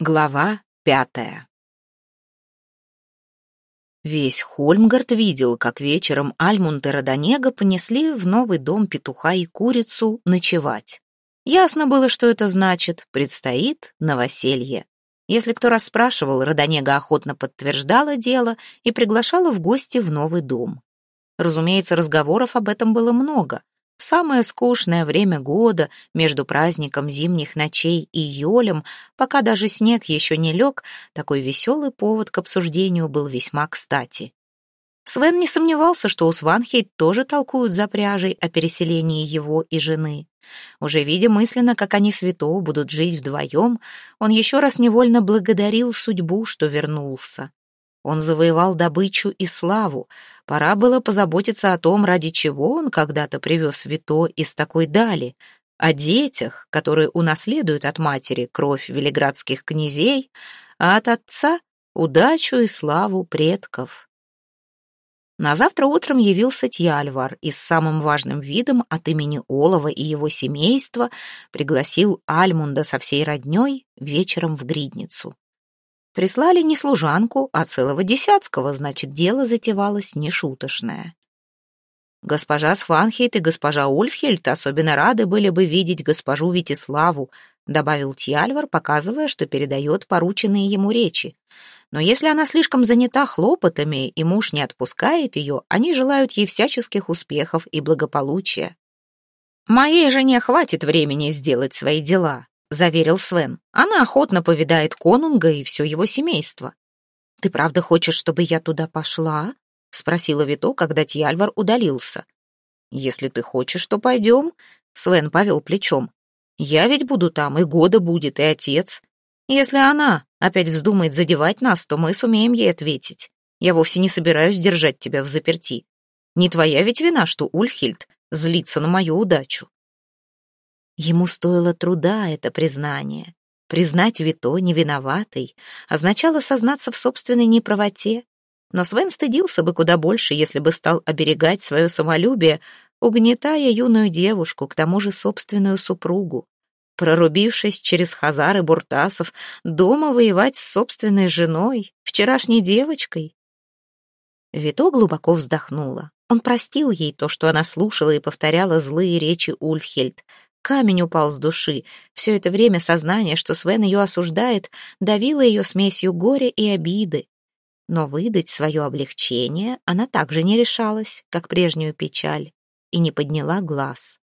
Глава пятая Весь Хольмгард видел, как вечером Альмунд и Родонега понесли в новый дом петуха и курицу ночевать. Ясно было, что это значит, предстоит новоселье. Если кто расспрашивал, Родонега охотно подтверждала дело и приглашала в гости в новый дом. Разумеется, разговоров об этом было много, в самое скучное время года, между праздником зимних ночей и Йолем, пока даже снег еще не лег, такой веселый повод к обсуждению был весьма кстати. Свен не сомневался, что у Сванхейт тоже толкуют за пряжей о переселении его и жены. Уже видя мысленно, как они свято будут жить вдвоем, он еще раз невольно благодарил судьбу, что вернулся. Он завоевал добычу и славу. Пора было позаботиться о том, ради чего он когда-то привез Вито из такой дали, о детях, которые унаследуют от матери кровь велиградских князей, а от отца — удачу и славу предков. На завтра утром явился Тьяльвар и с самым важным видом от имени Олова и его семейства пригласил Альмунда со всей роднёй вечером в Гридницу. Прислали не служанку, а целого десятского, значит, дело затевалось нешуточное. Госпожа Сфанхейт и госпожа Ульфхельд особенно рады были бы видеть госпожу Витиславу, добавил Тьяльвар, показывая, что передает порученные ему речи. Но если она слишком занята хлопотами и муж не отпускает ее, они желают ей всяческих успехов и благополучия. «Моей жене хватит времени сделать свои дела», заверил Свен. «Она охотно повидает конунга и все его семейство». «Ты правда хочешь, чтобы я туда пошла?» — спросила Вито, когда Тьяльвар удалился. «Если ты хочешь, то пойдем», — Свен повел плечом. «Я ведь буду там, и года будет, и отец. Если она опять вздумает задевать нас, то мы сумеем ей ответить. Я вовсе не собираюсь держать тебя в заперти. Не твоя ведь вина, что Ульхильд злится на мою удачу. Ему стоило труда это признание. Признать Вито невиноватой означало сознаться в собственной неправоте. Но Свен стыдился бы куда больше, если бы стал оберегать свое самолюбие, угнетая юную девушку, к тому же собственную супругу. Прорубившись через Хазар и Буртасов, дома воевать с собственной женой, вчерашней девочкой. Вито глубоко вздохнула. Он простил ей то, что она слушала и повторяла злые речи Ульфхельд — Камень упал с души. Все это время сознание, что Свен ее осуждает, давило ее смесью горя и обиды. Но выдать свое облегчение она также не решалась, как прежнюю печаль, и не подняла глаз.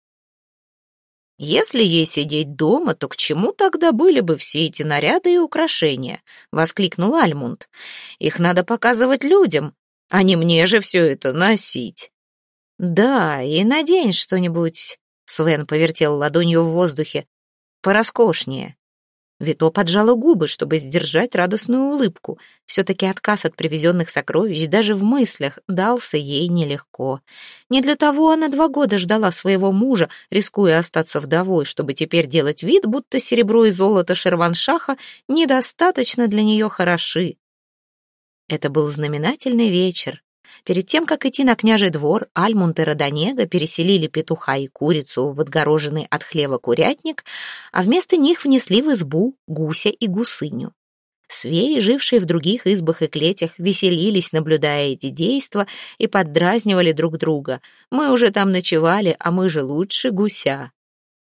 «Если ей сидеть дома, то к чему тогда были бы все эти наряды и украшения?» — воскликнул Альмунд. «Их надо показывать людям, а не мне же все это носить». «Да, и надень что-нибудь Свен повертел ладонью в воздухе. «Пороскошнее». Вито поджала губы, чтобы сдержать радостную улыбку. Все-таки отказ от привезенных сокровищ даже в мыслях дался ей нелегко. Не для того она два года ждала своего мужа, рискуя остаться вдовой, чтобы теперь делать вид, будто серебро и золото Шерваншаха недостаточно для нее хороши. Это был знаменательный вечер, Перед тем, как идти на княжий двор, Альмунд и Родонега переселили петуха и курицу в отгороженный от хлева курятник, а вместо них внесли в избу гуся и гусыню. Свеи, жившие в других избах и клетях, веселились, наблюдая эти действа, и поддразнивали друг друга. «Мы уже там ночевали, а мы же лучше гуся».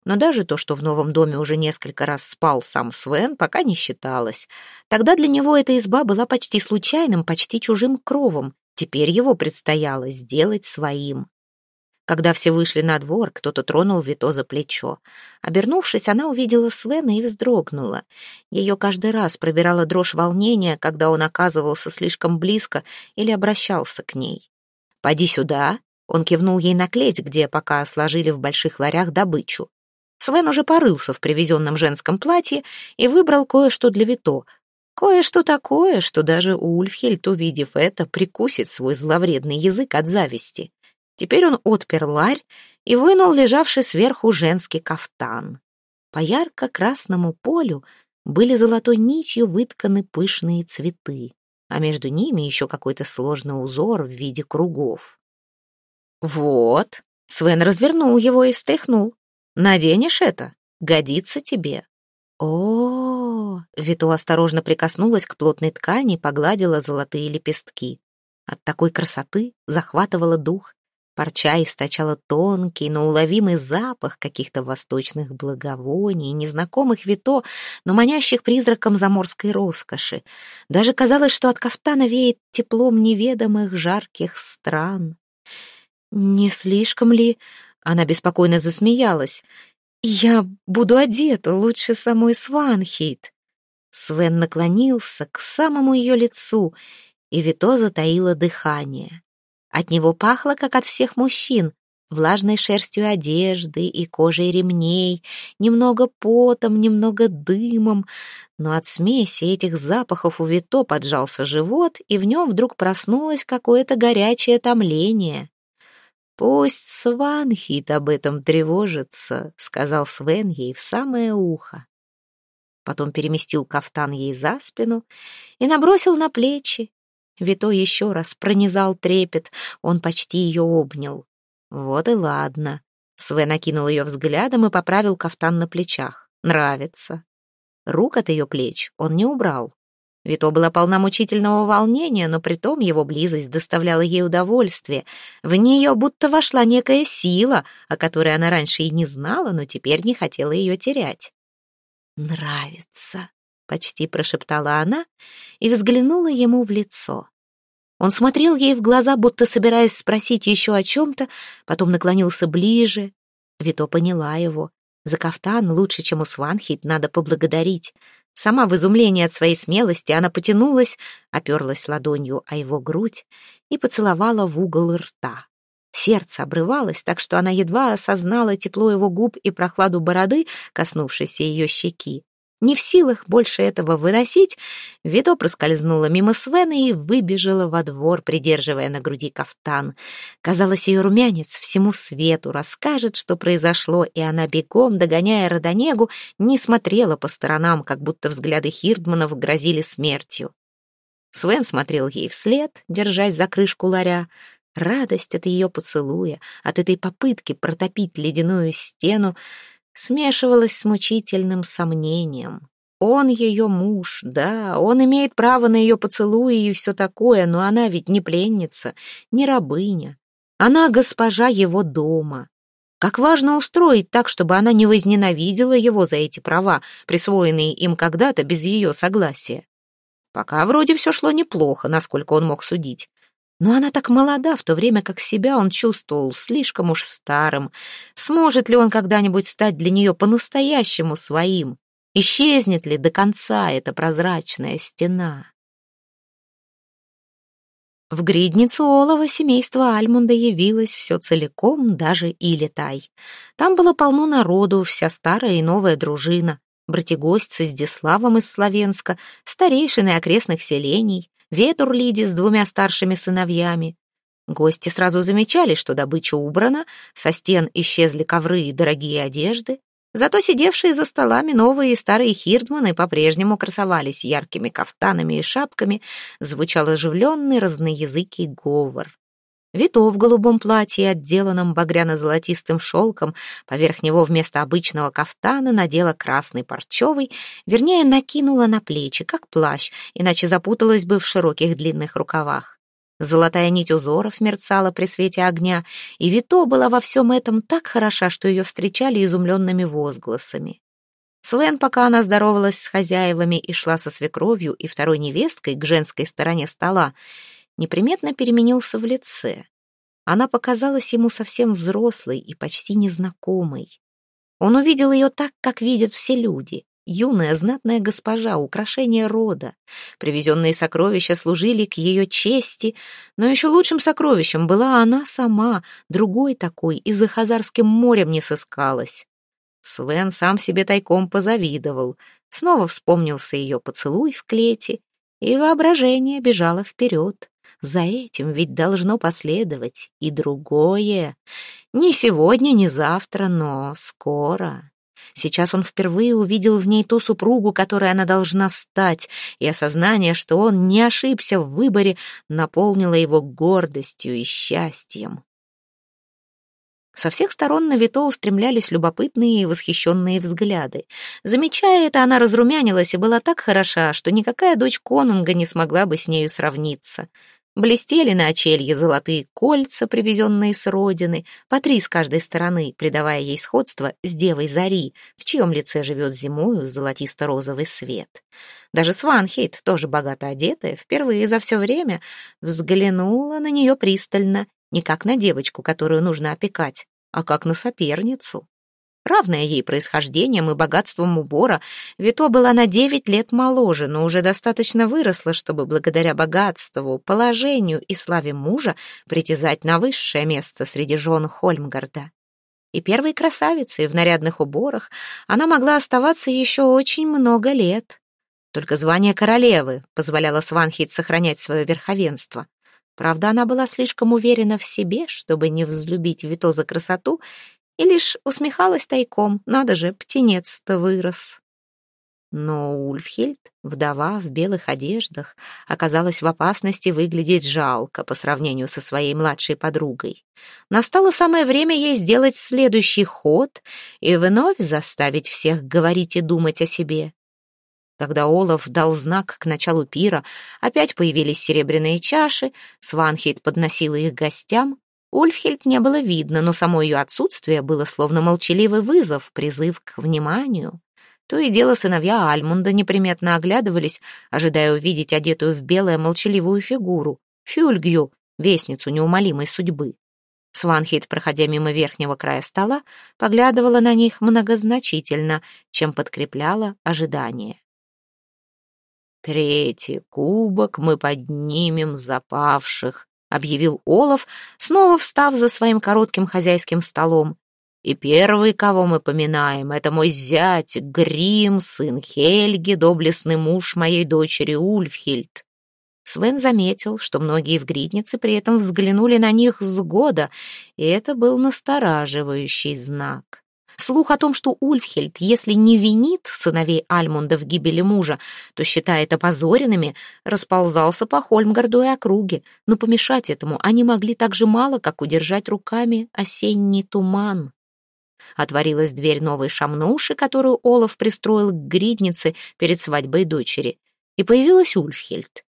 Но даже то, что в новом доме уже несколько раз спал сам Свен, пока не считалось. Тогда для него эта изба была почти случайным, почти чужим кровом, Теперь его предстояло сделать своим. Когда все вышли на двор, кто-то тронул Вито за плечо. Обернувшись, она увидела Свена и вздрогнула. Ее каждый раз пробирала дрожь волнения, когда он оказывался слишком близко или обращался к ней. «Поди сюда!» Он кивнул ей на клеть, где пока сложили в больших ларях добычу. Свен уже порылся в привезенном женском платье и выбрал кое-что для Вито, Кое-что такое, что даже Ульфхельд, увидев это, прикусит свой зловредный язык от зависти. Теперь он отпер ларь и вынул лежавший сверху женский кафтан. По ярко-красному полю были золотой нитью вытканы пышные цветы, а между ними еще какой-то сложный узор в виде кругов. «Вот», — Свен развернул его и встряхнул, — «наденешь это, годится тебе». О, Вито осторожно прикоснулась к плотной ткани погладила золотые лепестки. От такой красоты захватывала дух. Парча источала тонкий, но уловимый запах каких-то восточных благовоний, незнакомых вито, но манящих призраком заморской роскоши. Даже казалось, что от кафтана веет теплом неведомых жарких стран. «Не слишком ли?» — она беспокойно засмеялась. «Я буду одета лучше самой Сванхейт». Свен наклонился к самому ее лицу, и Вито затаило дыхание. От него пахло, как от всех мужчин, влажной шерстью одежды и кожей ремней, немного потом, немного дымом, но от смеси этих запахов у Вито поджался живот, и в нем вдруг проснулось какое-то горячее томление. «Пусть Сванхит об этом тревожится», — сказал Свен ей в самое ухо потом переместил кафтан ей за спину и набросил на плечи. Вито еще раз пронизал трепет, он почти ее обнял. Вот и ладно. Свен окинул ее взглядом и поправил кафтан на плечах. Нравится. Рук от ее плеч он не убрал. Вито была полна мучительного волнения, но притом его близость доставляла ей удовольствие. В нее будто вошла некая сила, о которой она раньше и не знала, но теперь не хотела ее терять нравится», — почти прошептала она и взглянула ему в лицо. Он смотрел ей в глаза, будто собираясь спросить еще о чем-то, потом наклонился ближе. Вито поняла его. За кафтан лучше, чем у Сванхит, надо поблагодарить. Сама в изумлении от своей смелости она потянулась, оперлась ладонью о его грудь и поцеловала в угол рта. Сердце обрывалось, так что она едва осознала тепло его губ и прохладу бороды, коснувшейся ее щеки. Не в силах больше этого выносить, Вито проскользнула мимо Свена и выбежала во двор, придерживая на груди кафтан. Казалось, ее румянец всему свету расскажет, что произошло, и она бегом, догоняя Родонегу, не смотрела по сторонам, как будто взгляды Хирдманов грозили смертью. Свен смотрел ей вслед, держась за крышку ларя. Радость от ее поцелуя, от этой попытки протопить ледяную стену, смешивалась с мучительным сомнением. Он ее муж, да, он имеет право на ее поцелуи и все такое, но она ведь не пленница, не рабыня. Она госпожа его дома. Как важно устроить так, чтобы она не возненавидела его за эти права, присвоенные им когда-то без ее согласия. Пока вроде все шло неплохо, насколько он мог судить. Но она так молода, в то время как себя он чувствовал слишком уж старым. Сможет ли он когда-нибудь стать для нее по-настоящему своим? Исчезнет ли до конца эта прозрачная стена? В гридницу олова семейство Альмунда явилось все целиком, даже и летай. Там было полно народу, вся старая и новая дружина, братигостцы с Диславом из Словенска, старейшины окрестных селений, Ветурлиди с двумя старшими сыновьями. Гости сразу замечали, что добыча убрана, со стен исчезли ковры и дорогие одежды. Зато сидевшие за столами новые и старые хирдманы по-прежнему красовались яркими кафтанами и шапками, звучал оживленный разноязыкий говор. Вито в голубом платье, отделанном багряно-золотистым шелком, поверх него вместо обычного кафтана надела красный парчевый, вернее, накинула на плечи, как плащ, иначе запуталась бы в широких длинных рукавах. Золотая нить узоров мерцала при свете огня, и Вито была во всем этом так хороша, что ее встречали изумленными возгласами. Свен, пока она здоровалась с хозяевами и шла со свекровью и второй невесткой к женской стороне стола, неприметно переменился в лице. Она показалась ему совсем взрослой и почти незнакомой. Он увидел ее так, как видят все люди. Юная, знатная госпожа, украшение рода. Привезенные сокровища служили к ее чести, но еще лучшим сокровищем была она сама, другой такой, и за Хазарским морем не сыскалась. Свен сам себе тайком позавидовал. Снова вспомнился ее поцелуй в клете, и воображение бежало вперед. За этим ведь должно последовать и другое. Не сегодня, не завтра, но скоро. Сейчас он впервые увидел в ней ту супругу, которой она должна стать, и осознание, что он не ошибся в выборе, наполнило его гордостью и счастьем. Со всех сторон на Вито устремлялись любопытные и восхищенные взгляды. Замечая это, она разрумянилась и была так хороша, что никакая дочь конунга не смогла бы с нею сравниться. Блестели на очелье золотые кольца, привезенные с родины, по три с каждой стороны, придавая ей сходство с девой Зари, в чьем лице живет зимою золотисто-розовый свет. Даже Сванхейт, тоже богато одетая, впервые за все время взглянула на нее пристально, не как на девочку, которую нужно опекать, а как на соперницу. Равная ей происхождением и богатством убора, Вито была на девять лет моложе, но уже достаточно выросла, чтобы благодаря богатству, положению и славе мужа притязать на высшее место среди жен Хольмгарда. И первой красавицей в нарядных уборах она могла оставаться еще очень много лет. Только звание королевы позволяло Сванхит сохранять свое верховенство. Правда, она была слишком уверена в себе, чтобы не взлюбить Вито за красоту и лишь усмехалась тайком, надо же, птенец-то вырос. Но Ульфхильд, вдова в белых одеждах, оказалась в опасности выглядеть жалко по сравнению со своей младшей подругой. Настало самое время ей сделать следующий ход и вновь заставить всех говорить и думать о себе. Когда Олаф дал знак к началу пира, опять появились серебряные чаши, Сванхейд подносила их гостям, Ульфхельд не было видно, но само ее отсутствие было словно молчаливый вызов, призыв к вниманию. То и дело сыновья Альмунда неприметно оглядывались, ожидая увидеть одетую в белое молчаливую фигуру, Фюльгью, вестницу неумолимой судьбы. Сванхейт, проходя мимо верхнего края стола, поглядывала на них многозначительно, чем подкрепляла ожидание. «Третий кубок мы поднимем запавших», объявил Олаф, снова встав за своим коротким хозяйским столом. И первый, кого мы поминаем, это мой зять Грим, сын Хельги, доблестный муж моей дочери Ульфхильд. Свен заметил, что многие в гриднице при этом взглянули на них с года, и это был настораживающий знак. Слух о том, что Ульфхельд, если не винит сыновей Альмунда в гибели мужа, то считает опозоренными, расползался по Хольмгарду и округе, но помешать этому они могли так же мало, как удержать руками осенний туман. Отворилась дверь новой шамнуши, которую Олаф пристроил к гриднице перед свадьбой дочери, и появилась Ульфхельд.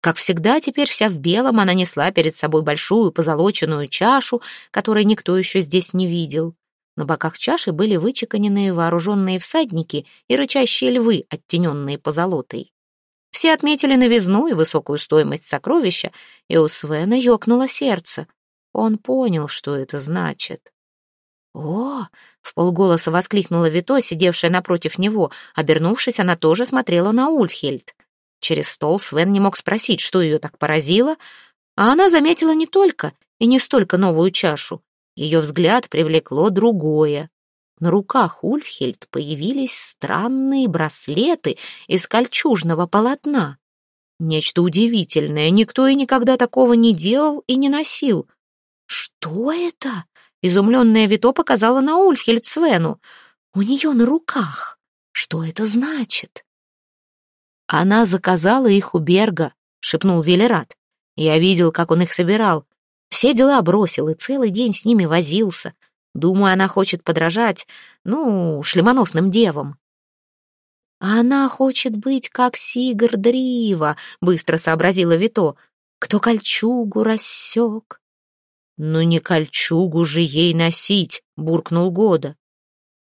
Как всегда, теперь вся в белом она несла перед собой большую позолоченную чашу, которой никто еще здесь не видел. На боках чаши были вычеканенные вооруженные всадники и рычащие львы, оттененные позолотой. Все отметили новизну и высокую стоимость сокровища, и у Свена ёкнуло сердце. Он понял, что это значит. «О!» — в полголоса воскликнула Вито, сидевшая напротив него. Обернувшись, она тоже смотрела на Ульфхельд. Через стол Свен не мог спросить, что ее так поразило, а она заметила не только и не столько новую чашу, ее взгляд привлекло другое. На руках Ульфхельд появились странные браслеты из кольчужного полотна. Нечто удивительное, никто и никогда такого не делал и не носил. «Что это?» — изумленная Вито показала на Ульфхельд Свену. «У нее на руках. Что это значит?» «Она заказала их у Берга», — шепнул Велерат. «Я видел, как он их собирал. Все дела бросил и целый день с ними возился. Думаю, она хочет подражать, ну, шлемоносным девам. «А она хочет быть как Сигардрива», — быстро сообразила Вито. «Кто кольчугу рассек?» «Ну не кольчугу же ей носить», — буркнул Года.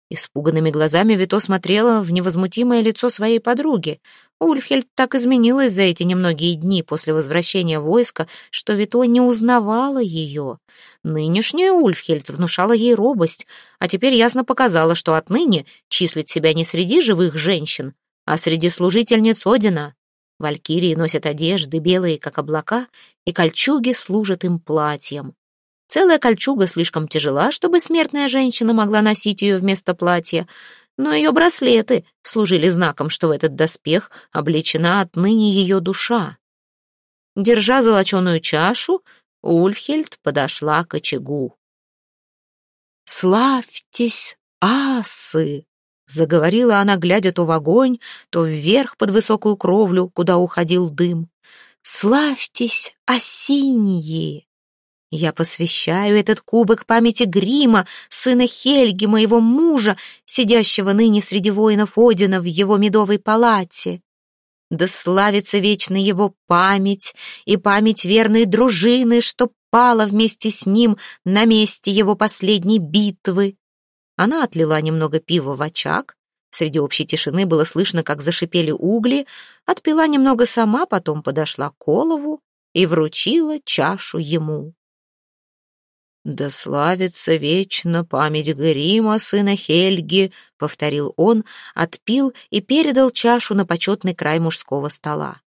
Испуганными глазами Вито смотрела в невозмутимое лицо своей подруги. Ульфхельд так изменилась за эти немногие дни после возвращения войска, что Вито не узнавала ее. Нынешняя Ульфхельд внушала ей робость, а теперь ясно показала, что отныне числит себя не среди живых женщин, а среди служительниц Одина. Валькирии носят одежды белые, как облака, и кольчуги служат им платьем. Целая кольчуга слишком тяжела, чтобы смертная женщина могла носить ее вместо платья, но ее браслеты служили знаком, что в этот доспех облечена отныне ее душа. Держа золоченую чашу, Ульфхельд подошла к очагу. «Славьтесь, асы!» — заговорила она, глядя то в огонь, то вверх под высокую кровлю, куда уходил дым. «Славьтесь, осиньи! Я посвящаю этот кубок памяти Грима, сына Хельги, моего мужа, сидящего ныне среди воинов Одина в его медовой палате. Да славится вечно его память и память верной дружины, что пала вместе с ним на месте его последней битвы. Она отлила немного пива в очаг. Среди общей тишины было слышно, как зашипели угли. Отпила немного сама, потом подошла к Колову и вручила чашу ему. «Да славится вечно память Грима, сына Хельги», — повторил он, отпил и передал чашу на почетный край мужского стола.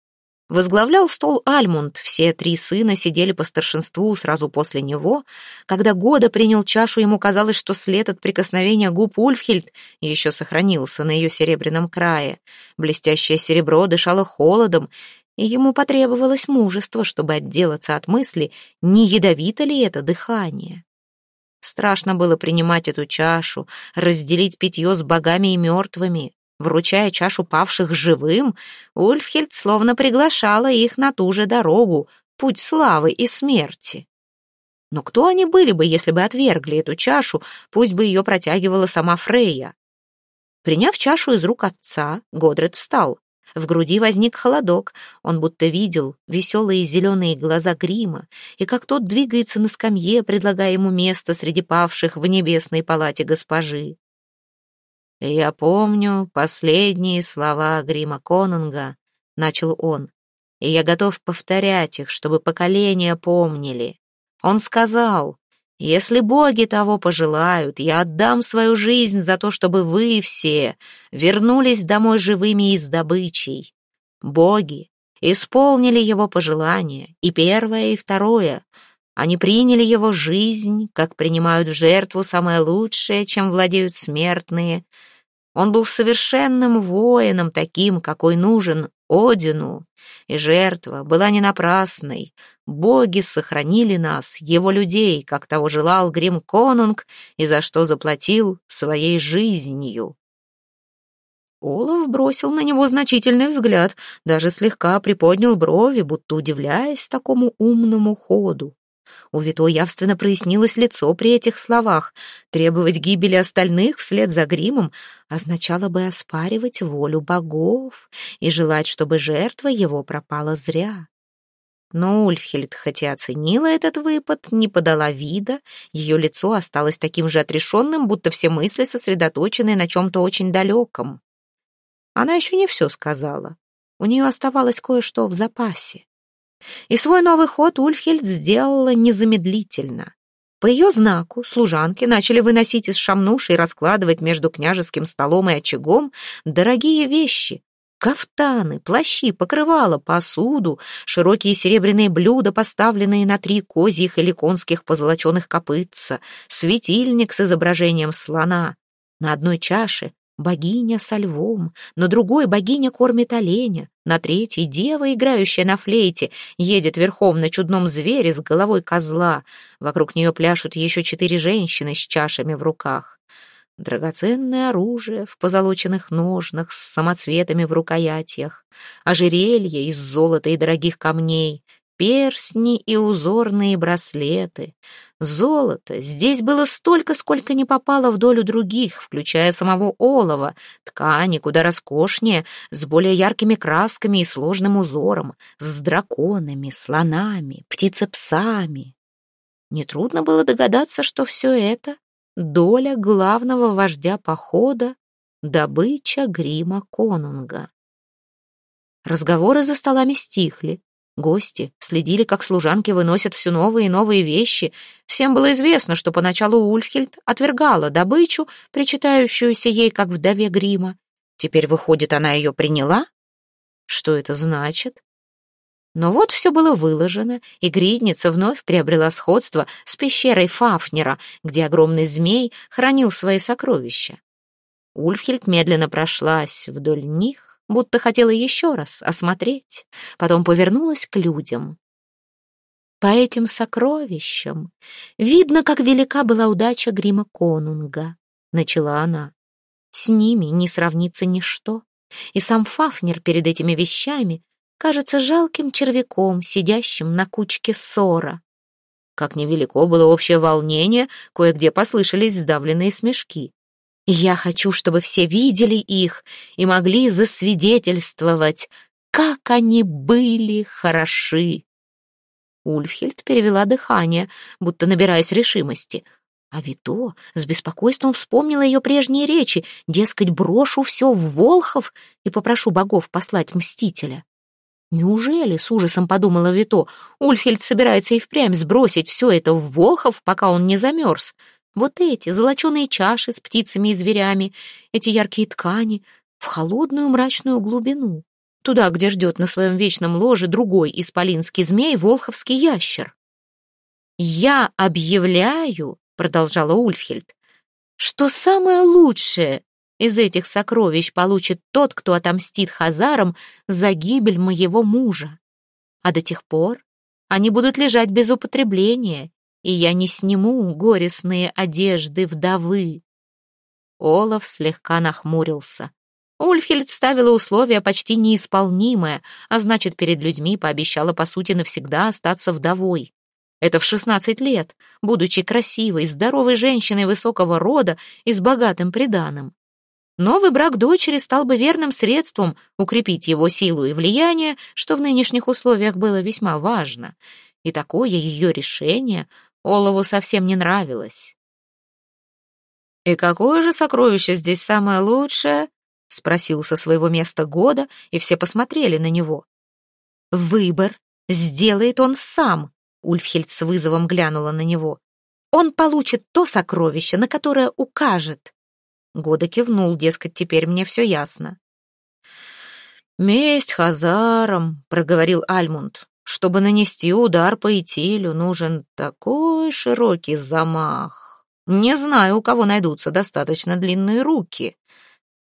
Возглавлял стол Альмунд, все три сына сидели по старшинству сразу после него. Когда Года принял чашу, ему казалось, что след от прикосновения губ Ульфхельд еще сохранился на ее серебряном крае. Блестящее серебро дышало холодом, и ему потребовалось мужество, чтобы отделаться от мысли, не ядовито ли это дыхание. Страшно было принимать эту чашу, разделить питье с богами и мертвыми. Вручая чашу павших живым, Ульфхельд словно приглашала их на ту же дорогу, путь славы и смерти. Но кто они были бы, если бы отвергли эту чашу, пусть бы ее протягивала сама Фрейя? Приняв чашу из рук отца, Годред встал. В груди возник холодок. Он будто видел веселые зеленые глаза грима, и как тот двигается на скамье, предлагая ему место среди павших в небесной палате госпожи. «Я помню последние слова грима Конунга», — начал он, «и я готов повторять их, чтобы поколения помнили. Он сказал, если боги того пожелают, я отдам свою жизнь за то, чтобы вы все вернулись домой живыми и с добычей. Боги исполнили его пожелания, и первое, и второе. Они приняли его жизнь, как принимают в жертву самое лучшее, чем владеют смертные. Он был совершенным воином, таким, какой нужен Одину, и жертва была не напрасной. Боги сохранили нас, его людей, как того желал Грим Конунг, и за что заплатил своей жизнью. Олаф бросил на него значительный взгляд, даже слегка приподнял брови, будто удивляясь такому умному ходу. У Вито явственно прояснилось лицо при этих словах. Требовать гибели остальных вслед за гримом означало бы оспаривать волю богов и желать, чтобы жертва его пропала зря. Но Ульфхельд, хотя оценила этот выпад, не подала вида, ее лицо осталось таким же отрешенным, будто все мысли сосредоточены на чем-то очень далеком. Она еще не все сказала. У нее оставалось кое-что в запасе. И свой новый ход Ульфхельд сделала незамедлительно. По ее знаку служанки начали выносить из шамнуши и раскладывать между княжеским столом и очагом дорогие вещи. Кафтаны, плащи, покрывала, посуду, широкие серебряные блюда, поставленные на три козьих или конских позолоченных копытца, светильник с изображением слона. На одной чаше Богиня со львом, на другой богиня кормит оленя, на третьей дева, играющая на флейте, едет верхом на чудном звере с головой козла. Вокруг нее пляшут еще четыре женщины с чашами в руках. Драгоценное оружие в позолоченных ножнах с самоцветами в рукоятях, ожерелье из золота и дорогих камней, перстни и узорные браслеты — Золота здесь было столько, сколько не попало в долю других, включая самого олова, ткани куда роскошнее, с более яркими красками и сложным узором, с драконами, слонами, птицепсами. Нетрудно было догадаться, что все это — доля главного вождя похода, добыча грима конунга. Разговоры за столами стихли. Гости следили, как служанки выносят все новые и новые вещи. Всем было известно, что поначалу Ульфхельд отвергала добычу, причитающуюся ей как вдове грима. Теперь, выходит, она ее приняла? Что это значит? Но вот все было выложено, и гридница вновь приобрела сходство с пещерой Фафнера, где огромный змей хранил свои сокровища. Ульфхельд медленно прошлась вдоль них, будто хотела еще раз осмотреть, потом повернулась к людям. По этим сокровищам видно, как велика была удача грима конунга, начала она. С ними не сравнится ничто, и сам Фафнер перед этими вещами кажется жалким червяком, сидящим на кучке ссора. Как невелико было общее волнение, кое-где послышались сдавленные смешки. «Я хочу, чтобы все видели их и могли засвидетельствовать, как они были хороши!» Ульфхельд перевела дыхание, будто набираясь решимости. А Вито с беспокойством вспомнила ее прежние речи, дескать, брошу все в Волхов и попрошу богов послать мстителя. Неужели, с ужасом подумала Вито, Ульфхельд собирается и впрямь сбросить все это в Волхов, пока он не замерз? Вот эти золоченые чаши с птицами и зверями, эти яркие ткани, в холодную мрачную глубину туда, где ждет на своем вечном ложе другой исполинский змей, волховский ящер. «Я объявляю», — продолжала Ульфхельд, «что самое лучшее из этих сокровищ получит тот, кто отомстит Хазарам за гибель моего мужа. А до тех пор они будут лежать без употребления, и я не сниму горестные одежды вдовы». Олаф слегка нахмурился. Ульфхельд ставила условия почти неисполнимое, а значит, перед людьми пообещала, по сути, навсегда остаться вдовой. Это в 16 лет, будучи красивой, здоровой женщиной высокого рода и с богатым приданым. Новый брак дочери стал бы верным средством укрепить его силу и влияние, что в нынешних условиях было весьма важно. И такое ее решение Олову совсем не нравилось. «И какое же сокровище здесь самое лучшее?» — спросил со своего места года, и все посмотрели на него. «Выбор сделает он сам», — Ульфхельд с вызовом глянула на него. «Он получит то сокровище, на которое укажет». Года кивнул, дескать, теперь мне все ясно. «Месть Хазарам», — проговорил Альмунд. «Чтобы нанести удар по Итилю, нужен такой широкий замах. Не знаю, у кого найдутся достаточно длинные руки.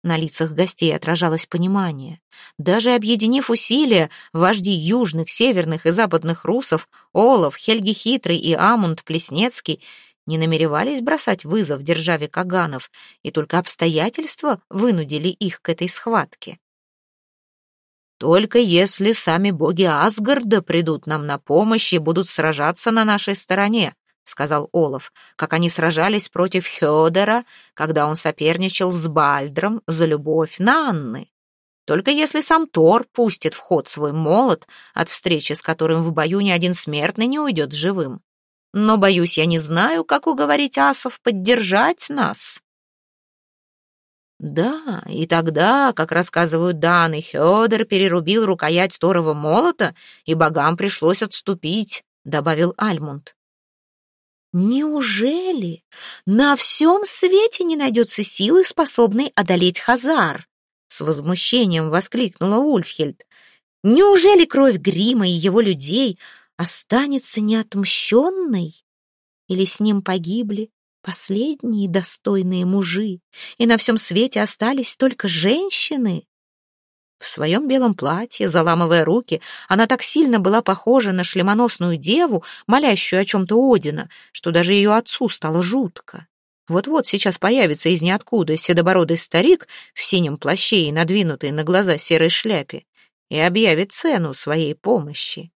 На лицах гостей отражалось понимание. Даже объединив усилия, вожди южных, северных и западных русов, Олаф, Хельги Хитрый и Амунд Плеснецкий не намеревались бросать вызов державе Каганов, и только обстоятельства вынудили их к этой схватке. «Только если сами боги Асгарда придут нам на помощь и будут сражаться на нашей стороне», сказал Олаф, как они сражались против Хёдера, когда он соперничал с Бальдром за любовь на Анны. Только если сам Тор пустит в ход свой молот, от встречи с которым в бою ни один смертный не уйдет живым. Но, боюсь, я не знаю, как уговорить асов поддержать нас. Да, и тогда, как рассказывают Дан и Хёдер, перерубил рукоять Торова молота, и богам пришлось отступить, добавил Альмунд. Неужели на всем свете не найдется силы, способной одолеть Хазар? С возмущением воскликнула Ульфхельд. Неужели кровь Грима и его людей останется неотмщенной? Или с ним погибли последние достойные мужи, и на всем свете остались только женщины? В своем белом платье, заламывая руки, она так сильно была похожа на шлемоносную деву, молящую о чем-то Одина, что даже ее отцу стало жутко. Вот-вот сейчас появится из ниоткуда седобородый старик в синем плаще и надвинутой на глаза серой шляпе и объявит цену своей помощи.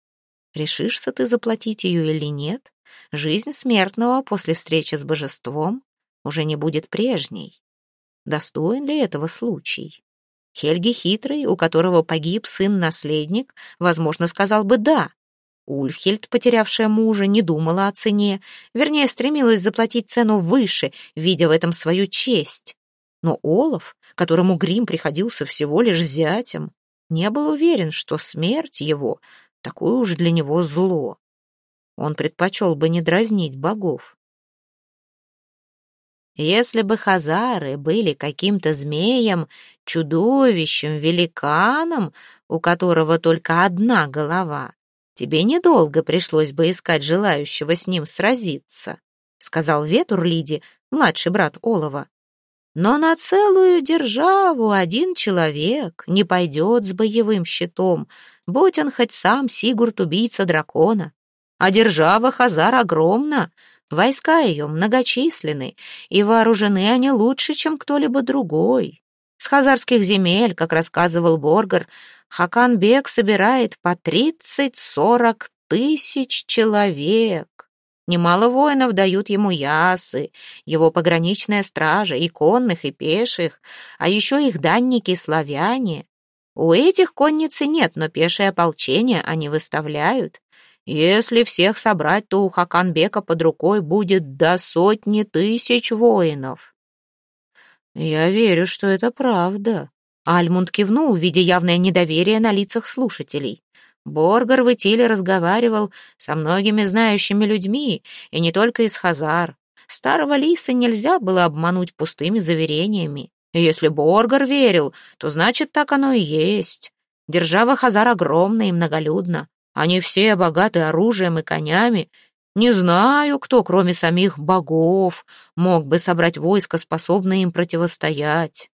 Решишься ты заплатить ее или нет, жизнь смертного после встречи с божеством уже не будет прежней. Достоин ли этого случай? Хельги хитрый, у которого погиб сын-наследник, возможно, сказал бы «да». Ульфхельд, потерявшая мужа, не думала о цене, вернее, стремилась заплатить цену выше, видя в этом свою честь. Но Олаф, которому Грим приходился всего лишь зятем, не был уверен, что смерть его — такое уж для него зло. Он предпочел бы не дразнить богов. Если бы хазары были каким-то змеем, чудовищем, великаном, у которого только одна голова, тебе недолго пришлось бы искать желающего с ним сразиться, сказал Ветур Лиди, младший брат Олова. Но на целую державу один человек не пойдет с боевым щитом, будь он хоть сам Сигурд убийца дракона. А держава Хазар огромна, Войска ее многочисленны, и вооружены они лучше, чем кто-либо другой. С хазарских земель, как рассказывал Боргар, Хакан-бек собирает по тридцать-сорок тысяч человек. Немало воинов дают ему ясы, его пограничная стража, и конных, и пеших, а еще их данники славяне. У этих конницы нет, но пешее ополчение они выставляют. Если всех собрать, то у Хаканбека под рукой будет до сотни тысяч воинов. Я верю, что это правда. Альмунд кивнул, видя явное недоверие на лицах слушателей. Боргар в Итиле разговаривал со многими знающими людьми, и не только из Хазар. Старого лиса нельзя было обмануть пустыми заверениями. Если Боргар верил, то значит, так оно и есть. Держава Хазар огромна и многолюдна. Они все богаты оружием и конями. Не знаю, кто, кроме самих богов, мог бы собрать войско, способное им противостоять.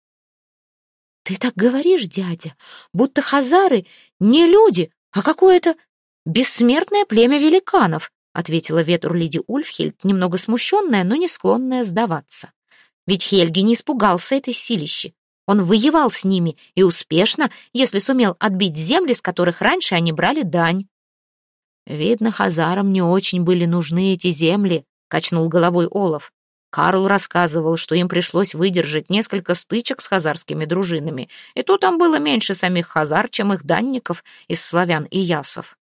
«Ты так говоришь, дядя, будто хазары не люди, а какое-то бессмертное племя великанов», ответила ветру леди Ульфхельд, немного смущенная, но не склонная сдаваться. Ведь Хельги не испугался этой силищи. Он воевал с ними и успешно, если сумел отбить земли, с которых раньше они брали дань. «Видно, хазарам не очень были нужны эти земли», — качнул головой Олаф. Карл рассказывал, что им пришлось выдержать несколько стычек с хазарскими дружинами, и то там было меньше самих хазар, чем их данников из славян и ясов.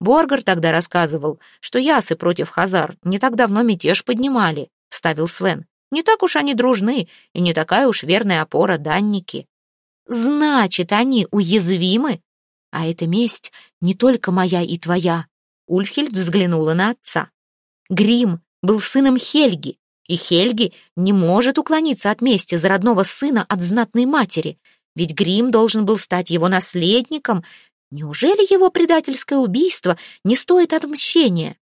Боргар тогда рассказывал, что ясы против хазар не так давно мятеж поднимали, вставил Свен. Не так уж они дружны, и не такая уж верная опора данники. Значит, они уязвимы? А эта месть не только моя и твоя. Ульфхельд взглянула на отца. Грим был сыном Хельги, и Хельги не может уклониться от мести за родного сына от знатной матери, ведь Грим должен был стать его наследником. Неужели его предательское убийство не стоит отмщения?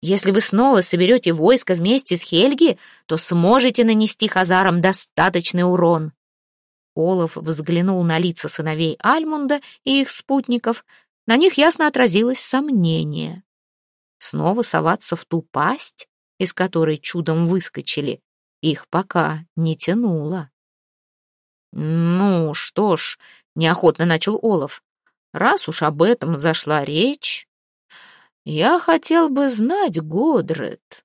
Если вы снова соберете войско вместе с Хельги, то сможете нанести хазарам достаточный урон. Олаф взглянул на лица сыновей Альмунда и их спутников. На них ясно отразилось сомнение. Снова соваться в ту пасть? из которой чудом выскочили, их пока не тянуло. «Ну что ж», — неохотно начал Олаф, — «раз уж об этом зашла речь, я хотел бы знать, Годред,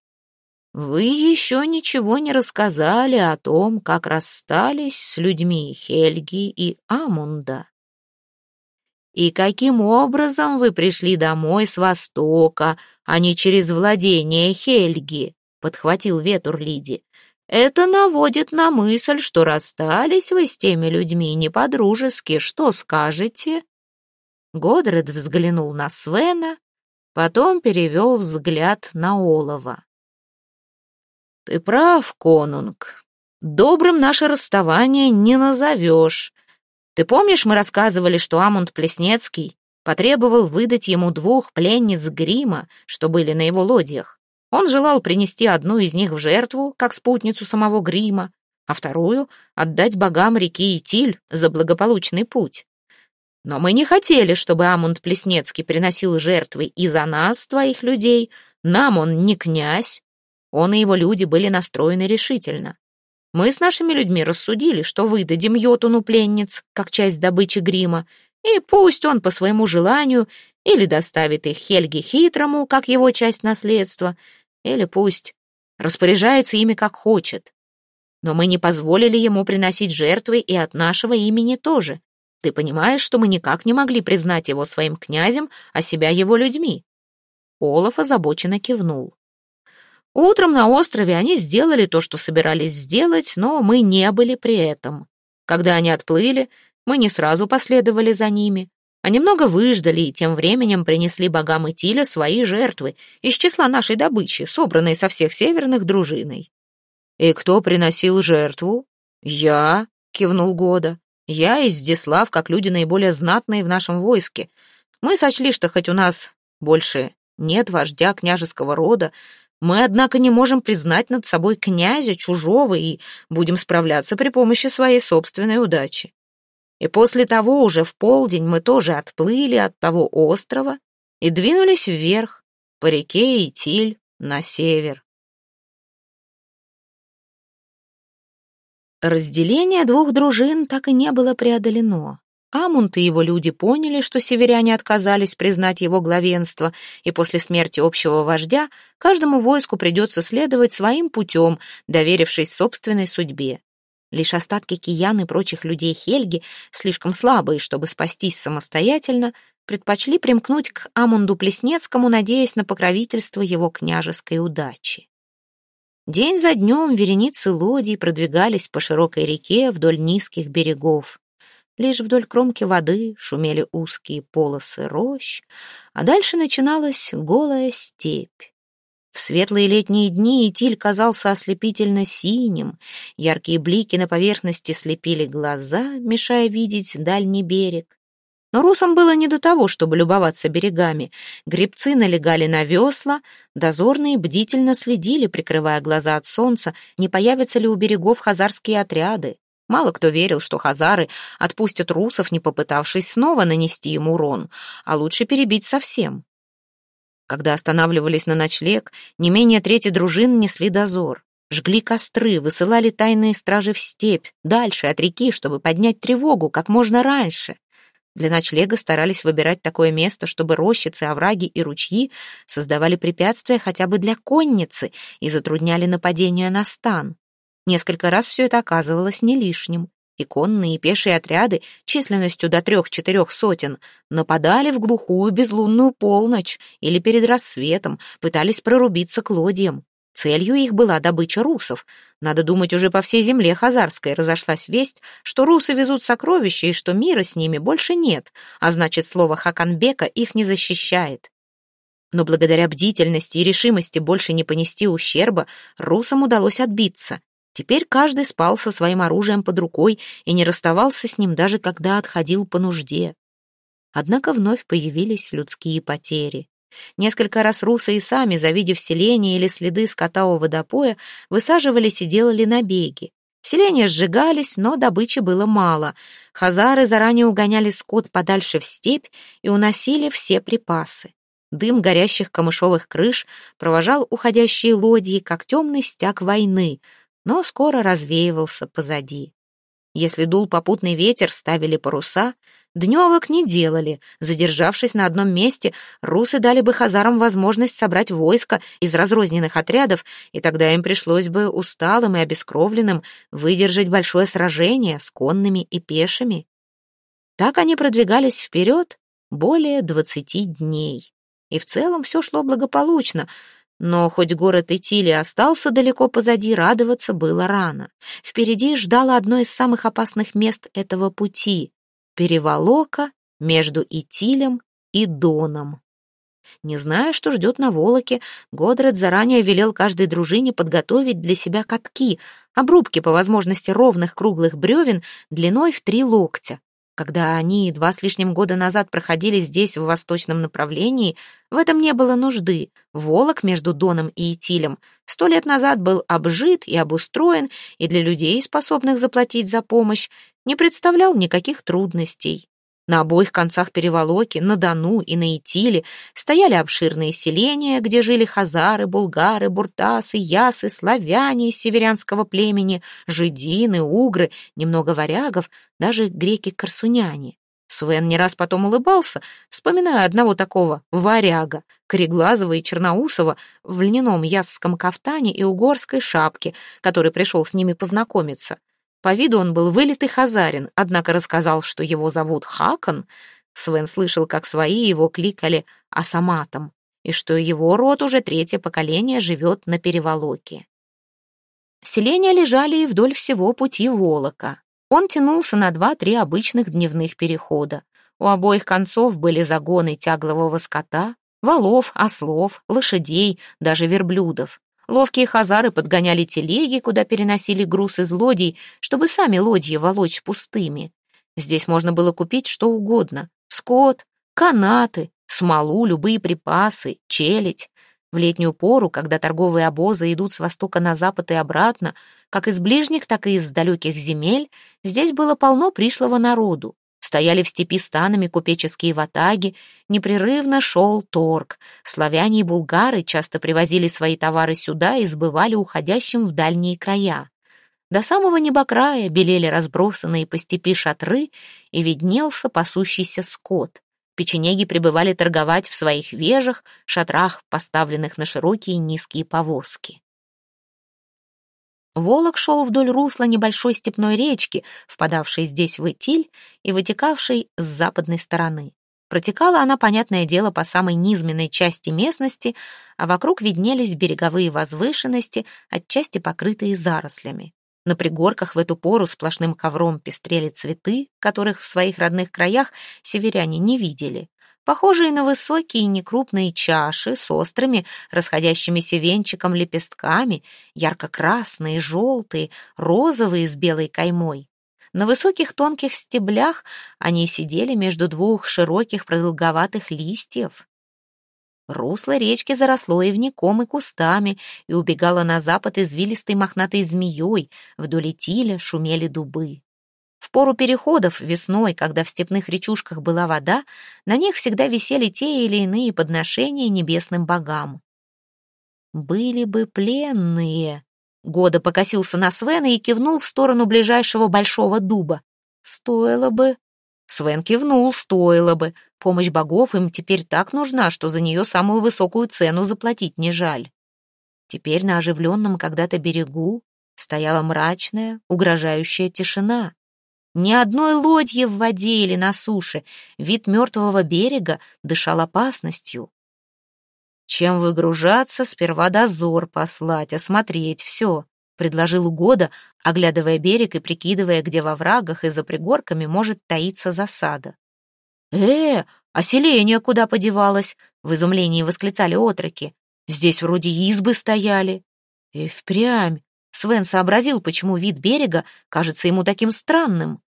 вы еще ничего не рассказали о том, как расстались с людьми Хельги и Амунда. И каким образом вы пришли домой с востока, а не через владение Хельги, подхватил ветер Лиди. Это наводит на мысль, что расстались вы с теми людьми не по-дружески. Что скажете? Годред взглянул на Свена, потом перевел взгляд на Олова. «Ты прав, конунг. Добрым наше расставание не назовешь. Ты помнишь, мы рассказывали, что Амунд Плеснецкий потребовал выдать ему двух пленниц грима, что были на его лодьях. Он желал принести одну из них в жертву, как спутницу самого грима, а вторую — отдать богам реки Итиль за благополучный путь. Но мы не хотели, чтобы Амунд Плеснецкий приносил жертвы и за нас, твоих людей. Нам он не князь. Он и его люди были настроены решительно. Мы с нашими людьми рассудили, что выдадим Йотуну пленниц, как часть добычи грима, и пусть он по своему желанию или доставит их Хельге Хитрому, как его часть наследства, или пусть распоряжается ими как хочет. Но мы не позволили ему приносить жертвы и от нашего имени тоже. Ты понимаешь, что мы никак не могли признать его своим князем, а себя его людьми?» Олаф озабоченно кивнул. Утром на острове они сделали то, что собирались сделать, но мы не были при этом. Когда они отплыли, мы не сразу последовали за ними, а немного выждали и тем временем принесли богам Итиля свои жертвы из числа нашей добычи, собранной со всех северных дружиной. «И кто приносил жертву?» «Я», — кивнул Года. «Я и Здислав, как люди наиболее знатные в нашем войске. Мы сочли, что хоть у нас больше нет вождя княжеского рода, мы, однако, не можем признать над собой князя чужого и будем справляться при помощи своей собственной удачи. И после того уже в полдень мы тоже отплыли от того острова и двинулись вверх, по реке Итиль, на север. Разделение двух дружин так и не было преодолено. Амунд и его люди поняли, что северяне отказались признать его главенство, и после смерти общего вождя каждому войску придется следовать своим путем, доверившись собственной судьбе. Лишь остатки киян и прочих людей Хельги, слишком слабые, чтобы спастись самостоятельно, предпочли примкнуть к Амунду Плеснецкому, надеясь на покровительство его княжеской удачи. День за днем вереницы лодий продвигались по широкой реке вдоль низких берегов. Лишь вдоль кромки воды шумели узкие полосы рощ, а дальше начиналась голая степь. В светлые летние дни Итиль казался ослепительно синим, яркие блики на поверхности слепили глаза, мешая видеть дальний берег. Но русам было не до того, чтобы любоваться берегами. Гребцы налегали на весла, дозорные бдительно следили, прикрывая глаза от солнца, не появятся ли у берегов хазарские отряды. Мало кто верил, что хазары отпустят русов, не попытавшись снова нанести им урон, а лучше перебить совсем. Когда останавливались на ночлег, не менее трети дружин несли дозор. Жгли костры, высылали тайные стражи в степь, дальше от реки, чтобы поднять тревогу как можно раньше. Для ночлега старались выбирать такое место, чтобы рощицы, овраги и ручьи создавали препятствия хотя бы для конницы и затрудняли нападение на стан. Несколько раз все это оказывалось не лишним. И конные, и пешие отряды численностью до трех-четырех сотен нападали в глухую безлунную полночь или перед рассветом, пытались прорубиться к лодьям. Целью их была добыча русов. Надо думать, уже по всей земле Хазарской разошлась весть, что русы везут сокровища и что мира с ними больше нет, а значит, слово Хаканбека их не защищает. Но благодаря бдительности и решимости больше не понести ущерба, русам удалось отбиться. Теперь каждый спал со своим оружием под рукой и не расставался с ним даже когда отходил по нужде. Однако вновь появились людские потери. Несколько раз русы и сами, завидев селение или следы скота у водопоя, высаживались и делали набеги. Селения сжигались, но добычи было мало. Хазары заранее угоняли скот подальше в степь и уносили все припасы. Дым горящих камышовых крыш провожал уходящие лодьи, как темный стяг войны — но скоро развеивался позади. Если дул попутный ветер, ставили паруса, дневок не делали. Задержавшись на одном месте, русы дали бы хазарам возможность собрать войско из разрозненных отрядов, и тогда им пришлось бы усталым и обескровленным выдержать большое сражение с конными и пешими. Так они продвигались вперед более двадцати дней. И в целом все шло благополучно — но хоть город Итили остался далеко позади, радоваться было рано. Впереди ждало одно из самых опасных мест этого пути — переволока между Итилем и Доном. Не зная, что ждет на Волоке, Годред заранее велел каждой дружине подготовить для себя катки, обрубки по возможности ровных круглых бревен длиной в три локтя. Когда они два с лишним года назад проходили здесь в восточном направлении, в этом не было нужды. Волок между Доном и Итилем сто лет назад был обжит и обустроен, и для людей, способных заплатить за помощь, не представлял никаких трудностей. На обоих концах переволоки, на Дону и на Итиле, стояли обширные селения, где жили хазары, булгары, буртасы, ясы, славяне из северянского племени, жидины, угры, немного варягов, даже греки-корсуняне. Свен не раз потом улыбался, вспоминая одного такого варяга, кореглазого и черноусого, в льняном ясском кафтане и угорской шапке, который пришел с ними познакомиться — по виду он был вылитый хазарин, однако рассказал, что его зовут Хакон. Свен слышал, как свои его кликали Асаматом, и что его род уже третье поколение живет на переволоке. Селения лежали и вдоль всего пути Волока. Он тянулся на два-три обычных дневных перехода. У обоих концов были загоны тяглового скота, валов, ослов, лошадей, даже верблюдов. Ловкие хазары подгоняли телеги, куда переносили груз из лодий, чтобы сами лодьи волочь пустыми. Здесь можно было купить что угодно. Скот, канаты, смолу, любые припасы, челядь. В летнюю пору, когда торговые обозы идут с востока на запад и обратно, как из ближних, так и из далеких земель, здесь было полно пришлого народу. Стояли в степи станами купеческие ватаги, непрерывно шел торг. Славяне и булгары часто привозили свои товары сюда и сбывали уходящим в дальние края. До самого небокрая белели разбросанные по степи шатры и виднелся пасущийся скот. Печенеги пребывали торговать в своих вежах, шатрах, поставленных на широкие низкие повозки. Волок шел вдоль русла небольшой степной речки, впадавшей здесь в Итиль и вытекавшей с западной стороны. Протекала она, понятное дело, по самой низменной части местности, а вокруг виднелись береговые возвышенности, отчасти покрытые зарослями. На пригорках в эту пору сплошным ковром пестрели цветы, которых в своих родных краях северяне не видели похожие на высокие некрупные чаши с острыми, расходящимися венчиком лепестками, ярко-красные, желтые, розовые с белой каймой. На высоких тонких стеблях они сидели между двух широких продолговатых листьев. Русло речки заросло ивником и кустами и убегало на запад извилистой мохнатой змеей, вдоль тиля шумели дубы. В пору переходов весной, когда в степных речушках была вода, на них всегда висели те или иные подношения небесным богам. «Были бы пленные!» Года покосился на Свена и кивнул в сторону ближайшего большого дуба. «Стоило бы...» Свен кивнул, стоило бы. Помощь богов им теперь так нужна, что за нее самую высокую цену заплатить не жаль. Теперь на оживленном когда-то берегу стояла мрачная, угрожающая тишина. Ни одной лодьи в воде или на суше. Вид мертвого берега дышал опасностью. Чем выгружаться, сперва дозор послать, осмотреть все, предложил Угода, оглядывая берег и прикидывая, где во врагах и за пригорками может таиться засада. «Э, а селение куда подевалось?» — в изумлении восклицали отроки. «Здесь вроде избы стояли». И впрямь Свен сообразил, почему вид берега кажется ему таким странным.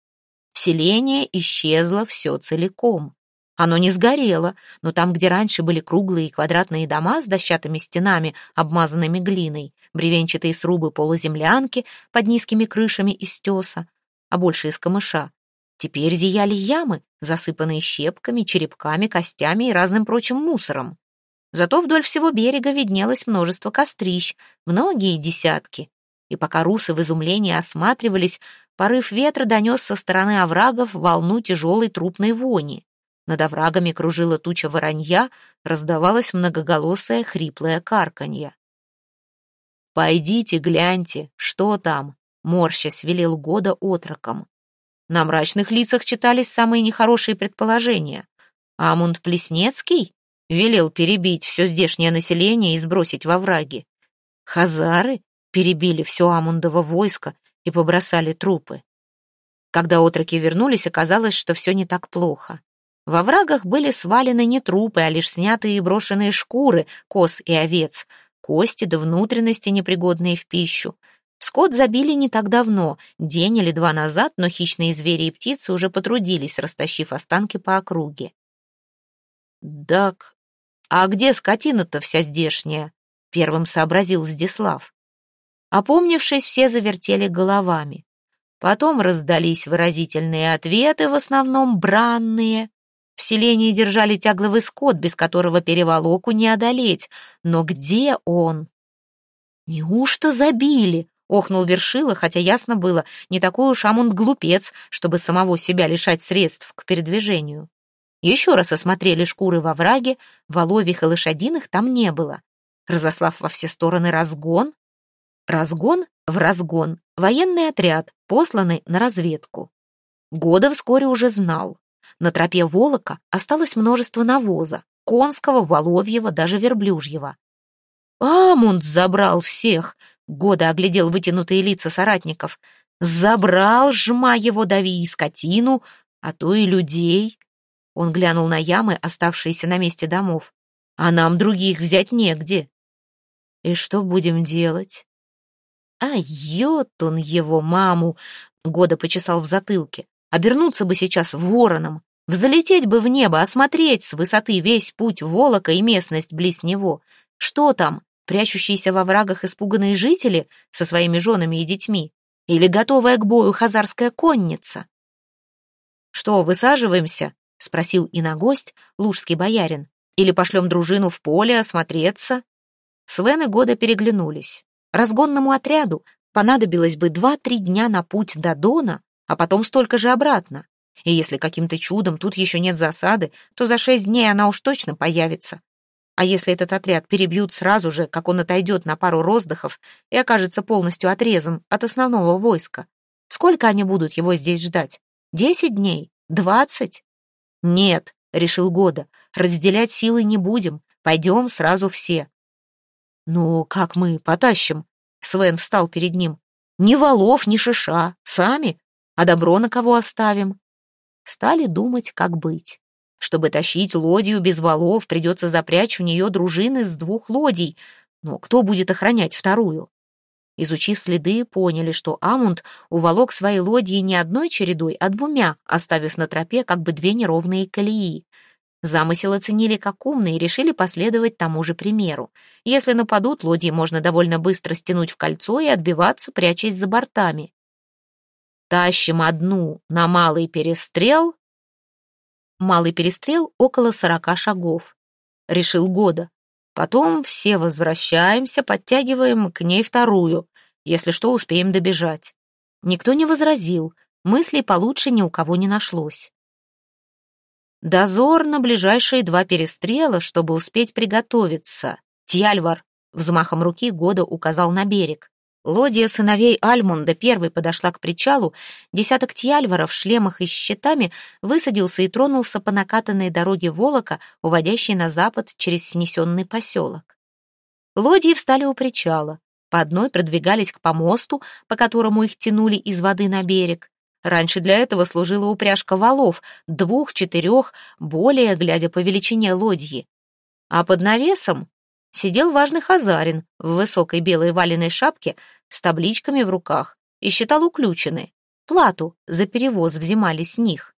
Селение исчезло все целиком. Оно не сгорело, но там, где раньше были круглые и квадратные дома с дощатыми стенами, обмазанными глиной, бревенчатые срубы полуземлянки под низкими крышами из теса, а больше из камыша, теперь зияли ямы, засыпанные щепками, черепками, костями и разным прочим мусором. Зато вдоль всего берега виднелось множество кострищ, многие десятки. И пока русы в изумлении осматривались, Порыв ветра донес со стороны оврагов волну тяжелой трупной вони. Над оврагами кружила туча воронья, раздавалось многоголосое хриплое карканье. «Пойдите, гляньте, что там?» — морщась велел года отроком. На мрачных лицах читались самые нехорошие предположения. Амунд Плеснецкий велел перебить все здешнее население и сбросить во враги. Хазары перебили все Амундово войско и побросали трупы. Когда отроки вернулись, оказалось, что все не так плохо. Во врагах были свалены не трупы, а лишь снятые и брошенные шкуры коз и овец, кости да внутренности, непригодные в пищу. Скот забили не так давно, день или два назад, но хищные звери и птицы уже потрудились, растащив останки по округе. «Так, а где скотина-то вся здешняя?» — первым сообразил Здислав. Опомнившись, все завертели головами. Потом раздались выразительные ответы, в основном бранные. В селении держали тягловый скот, без которого переволоку не одолеть. Но где он? «Неужто забили?» — охнул Вершила, хотя ясно было, не такой уж Амунд глупец, чтобы самого себя лишать средств к передвижению. Еще раз осмотрели шкуры во враге, воловьих и лошадиных там не было. Разослав во все стороны разгон, Разгон в разгон. Военный отряд, посланный на разведку. Года вскоре уже знал. На тропе Волока осталось множество навоза. Конского, воловьего, даже верблюжьего. «Амунд забрал всех!» Года оглядел вытянутые лица соратников. «Забрал, жма его, дави и скотину, а то и людей!» Он глянул на ямы, оставшиеся на месте домов. «А нам других взять негде!» «И что будем делать?» А ет он его маму, года почесал в затылке. Обернуться бы сейчас вороном, взлететь бы в небо, осмотреть с высоты весь путь Волока и местность близ него. Что там, прячущиеся во врагах испуганные жители со своими женами и детьми? Или готовая к бою хазарская конница? «Что, высаживаемся?» — спросил иногость, лужский боярин. «Или пошлем дружину в поле осмотреться?» Свен и Года переглянулись. Разгонному отряду, понадобилось бы два-три дня на путь до Дона, а потом столько же обратно. И если каким-то чудом тут еще нет засады, то за шесть дней она уж точно появится. А если этот отряд перебьют сразу же, как он отойдет на пару роздыхов и окажется полностью отрезан от основного войска, сколько они будут его здесь ждать? Десять дней? Двадцать? Нет, решил Года, разделять силы не будем, пойдем сразу все. Ну, как мы потащим? Свен встал перед ним. Ни валов, ни шиша, сами. А добро на кого оставим? Стали думать, как быть. Чтобы тащить лодью без валов, придется запрячь в нее дружины с двух лодий. Но кто будет охранять вторую? Изучив следы, поняли, что Амунд уволок свои лодии не одной чередой, а двумя, оставив на тропе как бы две неровные колеи. Замысел оценили как умный и решили последовать тому же примеру. Если нападут, лодии можно довольно быстро стянуть в кольцо и отбиваться, прячась за бортами. Тащим одну на малый перестрел. Малый перестрел около сорока шагов. Решил Года. Потом все возвращаемся, подтягиваем к ней вторую. Если что, успеем добежать. Никто не возразил. Мыслей получше ни у кого не нашлось. Дозор на ближайшие два перестрела, чтобы успеть приготовиться. Тьяльвар взмахом руки года указал на берег. Лодия сыновей Альмунда первой подошла к причалу, десяток тьяльваров в шлемах и щитами высадился и тронулся по накатанной дороге Волока, уводящей на запад через снесенный поселок. Лодии встали у причала, по одной продвигались к помосту, по которому их тянули из воды на берег. Раньше для этого служила упряжка валов, двух-четырех, более, глядя по величине лодьи. А под навесом сидел важный хазарин в высокой белой валеной шапке с табличками в руках и считал уключены. Плату за перевоз взимали с них.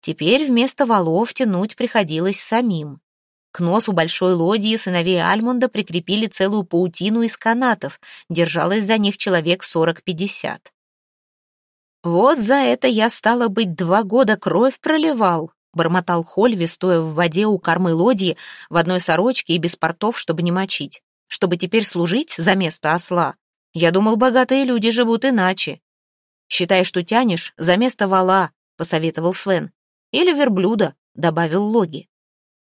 Теперь вместо валов тянуть приходилось самим. К носу большой лодьи сыновей Альмунда прикрепили целую паутину из канатов, держалось за них человек сорок-пятьдесят. «Вот за это я, стало быть, два года кровь проливал», бормотал Хольви, стоя в воде у кормы лодьи, в одной сорочке и без портов, чтобы не мочить. «Чтобы теперь служить за место осла? Я думал, богатые люди живут иначе». «Считай, что тянешь за место вала», — посоветовал Свен. «Или верблюда», — добавил Логи.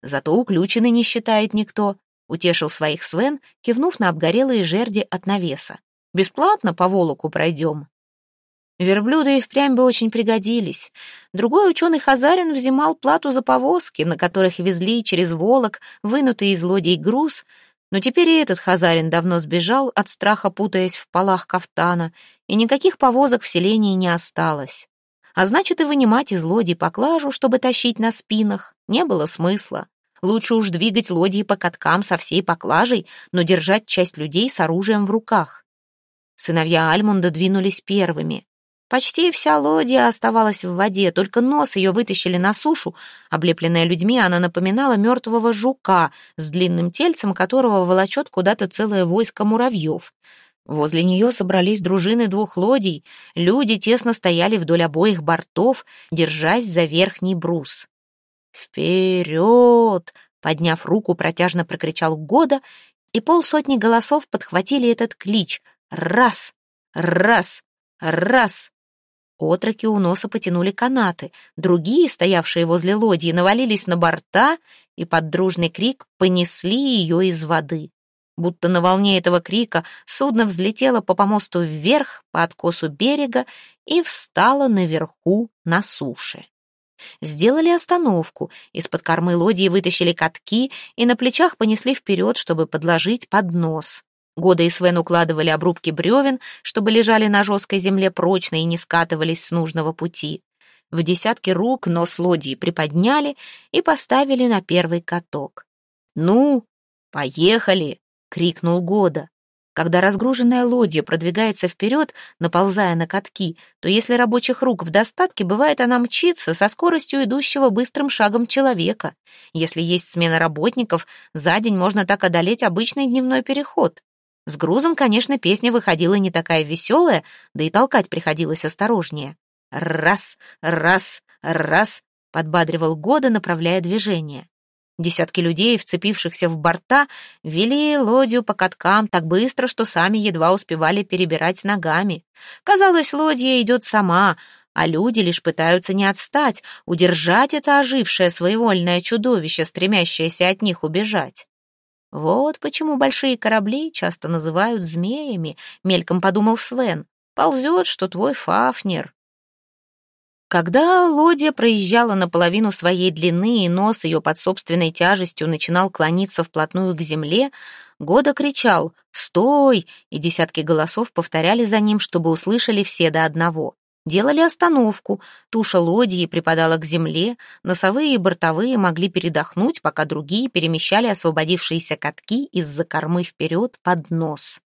«Зато уключенный не считает никто», — утешил своих Свен, кивнув на обгорелые жерди от навеса. «Бесплатно по волоку пройдем». Верблюды и впрямь бы очень пригодились. Другой ученый Хазарин взимал плату за повозки, на которых везли через Волок вынутый из лодей груз, но теперь и этот Хазарин давно сбежал, от страха путаясь в полах кафтана, и никаких повозок в селении не осталось. А значит, и вынимать из лодий поклажу, чтобы тащить на спинах, не было смысла. Лучше уж двигать лодии по каткам со всей поклажей, но держать часть людей с оружием в руках. Сыновья Альмунда двинулись первыми. Почти вся лодья оставалась в воде, только нос ее вытащили на сушу. Облепленная людьми, она напоминала мертвого жука, с длинным тельцем которого волочет куда-то целое войско муравьев. Возле нее собрались дружины двух лодий. Люди тесно стояли вдоль обоих бортов, держась за верхний брус. «Вперед!» — подняв руку, протяжно прокричал Года, и полсотни голосов подхватили этот клич. «Раз! Раз! Раз!» Отроки у носа потянули канаты, другие, стоявшие возле лодьи, навалились на борта и под дружный крик понесли ее из воды. Будто на волне этого крика судно взлетело по помосту вверх, по откосу берега и встало наверху на суше. Сделали остановку, из-под кормы лодьи вытащили катки и на плечах понесли вперед, чтобы подложить под нос. Года и Свен укладывали обрубки бревен, чтобы лежали на жесткой земле прочно и не скатывались с нужного пути. В десятки рук нос лодии приподняли и поставили на первый каток. «Ну, поехали!» — крикнул Года. Когда разгруженная лодья продвигается вперед, наползая на катки, то если рабочих рук в достатке, бывает она мчится со скоростью идущего быстрым шагом человека. Если есть смена работников, за день можно так одолеть обычный дневной переход. С грузом, конечно, песня выходила не такая веселая, да и толкать приходилось осторожнее. «Раз, раз, раз», — подбадривал Года, направляя движение. Десятки людей, вцепившихся в борта, вели лодью по каткам так быстро, что сами едва успевали перебирать ногами. Казалось, лодья идет сама, а люди лишь пытаются не отстать, удержать это ожившее своевольное чудовище, стремящееся от них убежать. Вот почему большие корабли часто называют змеями, мельком подумал Свен. Ползет, что твой Фафнер. Когда лодья проезжала наполовину своей длины и нос ее под собственной тяжестью начинал клониться вплотную к земле, Года кричал «Стой!» и десятки голосов повторяли за ним, чтобы услышали все до одного. Делали остановку, туша лодьи припадала к земле, носовые и бортовые могли передохнуть, пока другие перемещали освободившиеся катки из-за кормы вперед под нос.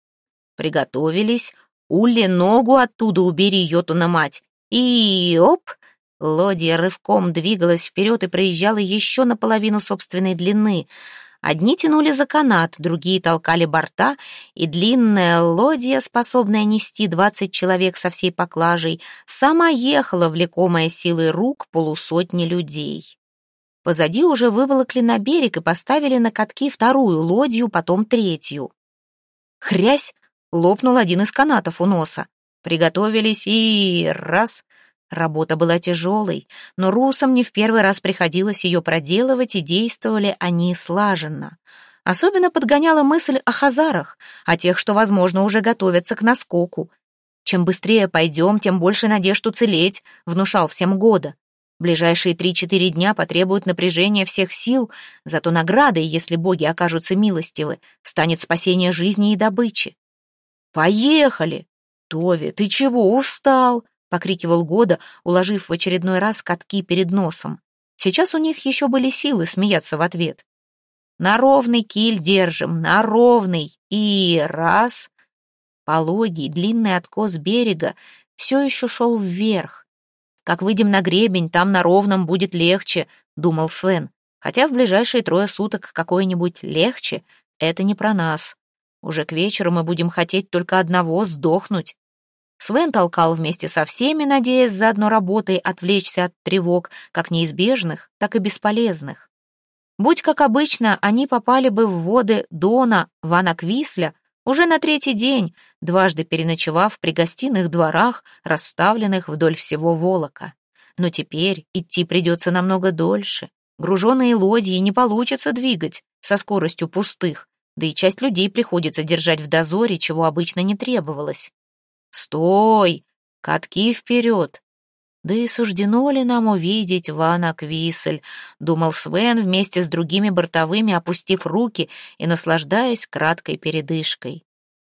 Приготовились. Улли, ногу оттуда убери, йотуна мать. И оп! Лодья рывком двигалась вперед и проезжала еще наполовину собственной длины — Одни тянули за канат, другие толкали борта, и длинная лодья, способная нести двадцать человек со всей поклажей, сама ехала, влекомая силой рук полусотни людей. Позади уже выволокли на берег и поставили на катки вторую лодью, потом третью. Хрясь! Лопнул один из канатов у носа. Приготовились и... раз... Работа была тяжелой, но русам не в первый раз приходилось ее проделывать, и действовали они слаженно. Особенно подгоняла мысль о хазарах, о тех, что, возможно, уже готовятся к наскоку. «Чем быстрее пойдем, тем больше надежд уцелеть», — внушал всем года. Ближайшие три-четыре дня потребуют напряжения всех сил, зато наградой, если боги окажутся милостивы, станет спасение жизни и добычи. «Поехали!» «Тови, ты чего, устал?» — покрикивал Года, уложив в очередной раз катки перед носом. Сейчас у них еще были силы смеяться в ответ. «На ровный киль держим, на ровный, и раз...» Пологий, длинный откос берега все еще шел вверх. «Как выйдем на гребень, там на ровном будет легче», — думал Свен. «Хотя в ближайшие трое суток какое-нибудь легче — это не про нас. Уже к вечеру мы будем хотеть только одного — сдохнуть. Свен толкал вместе со всеми, надеясь заодно работой отвлечься от тревог, как неизбежных, так и бесполезных. Будь как обычно, они попали бы в воды Дона Вана Квисля уже на третий день, дважды переночевав при гостиных дворах, расставленных вдоль всего Волока. Но теперь идти придется намного дольше. Груженные лодьи не получится двигать со скоростью пустых, да и часть людей приходится держать в дозоре, чего обычно не требовалось. «Стой! Катки вперед!» Да и суждено ли нам увидеть Вана Квисель, думал Свен вместе с другими бортовыми, опустив руки и наслаждаясь краткой передышкой.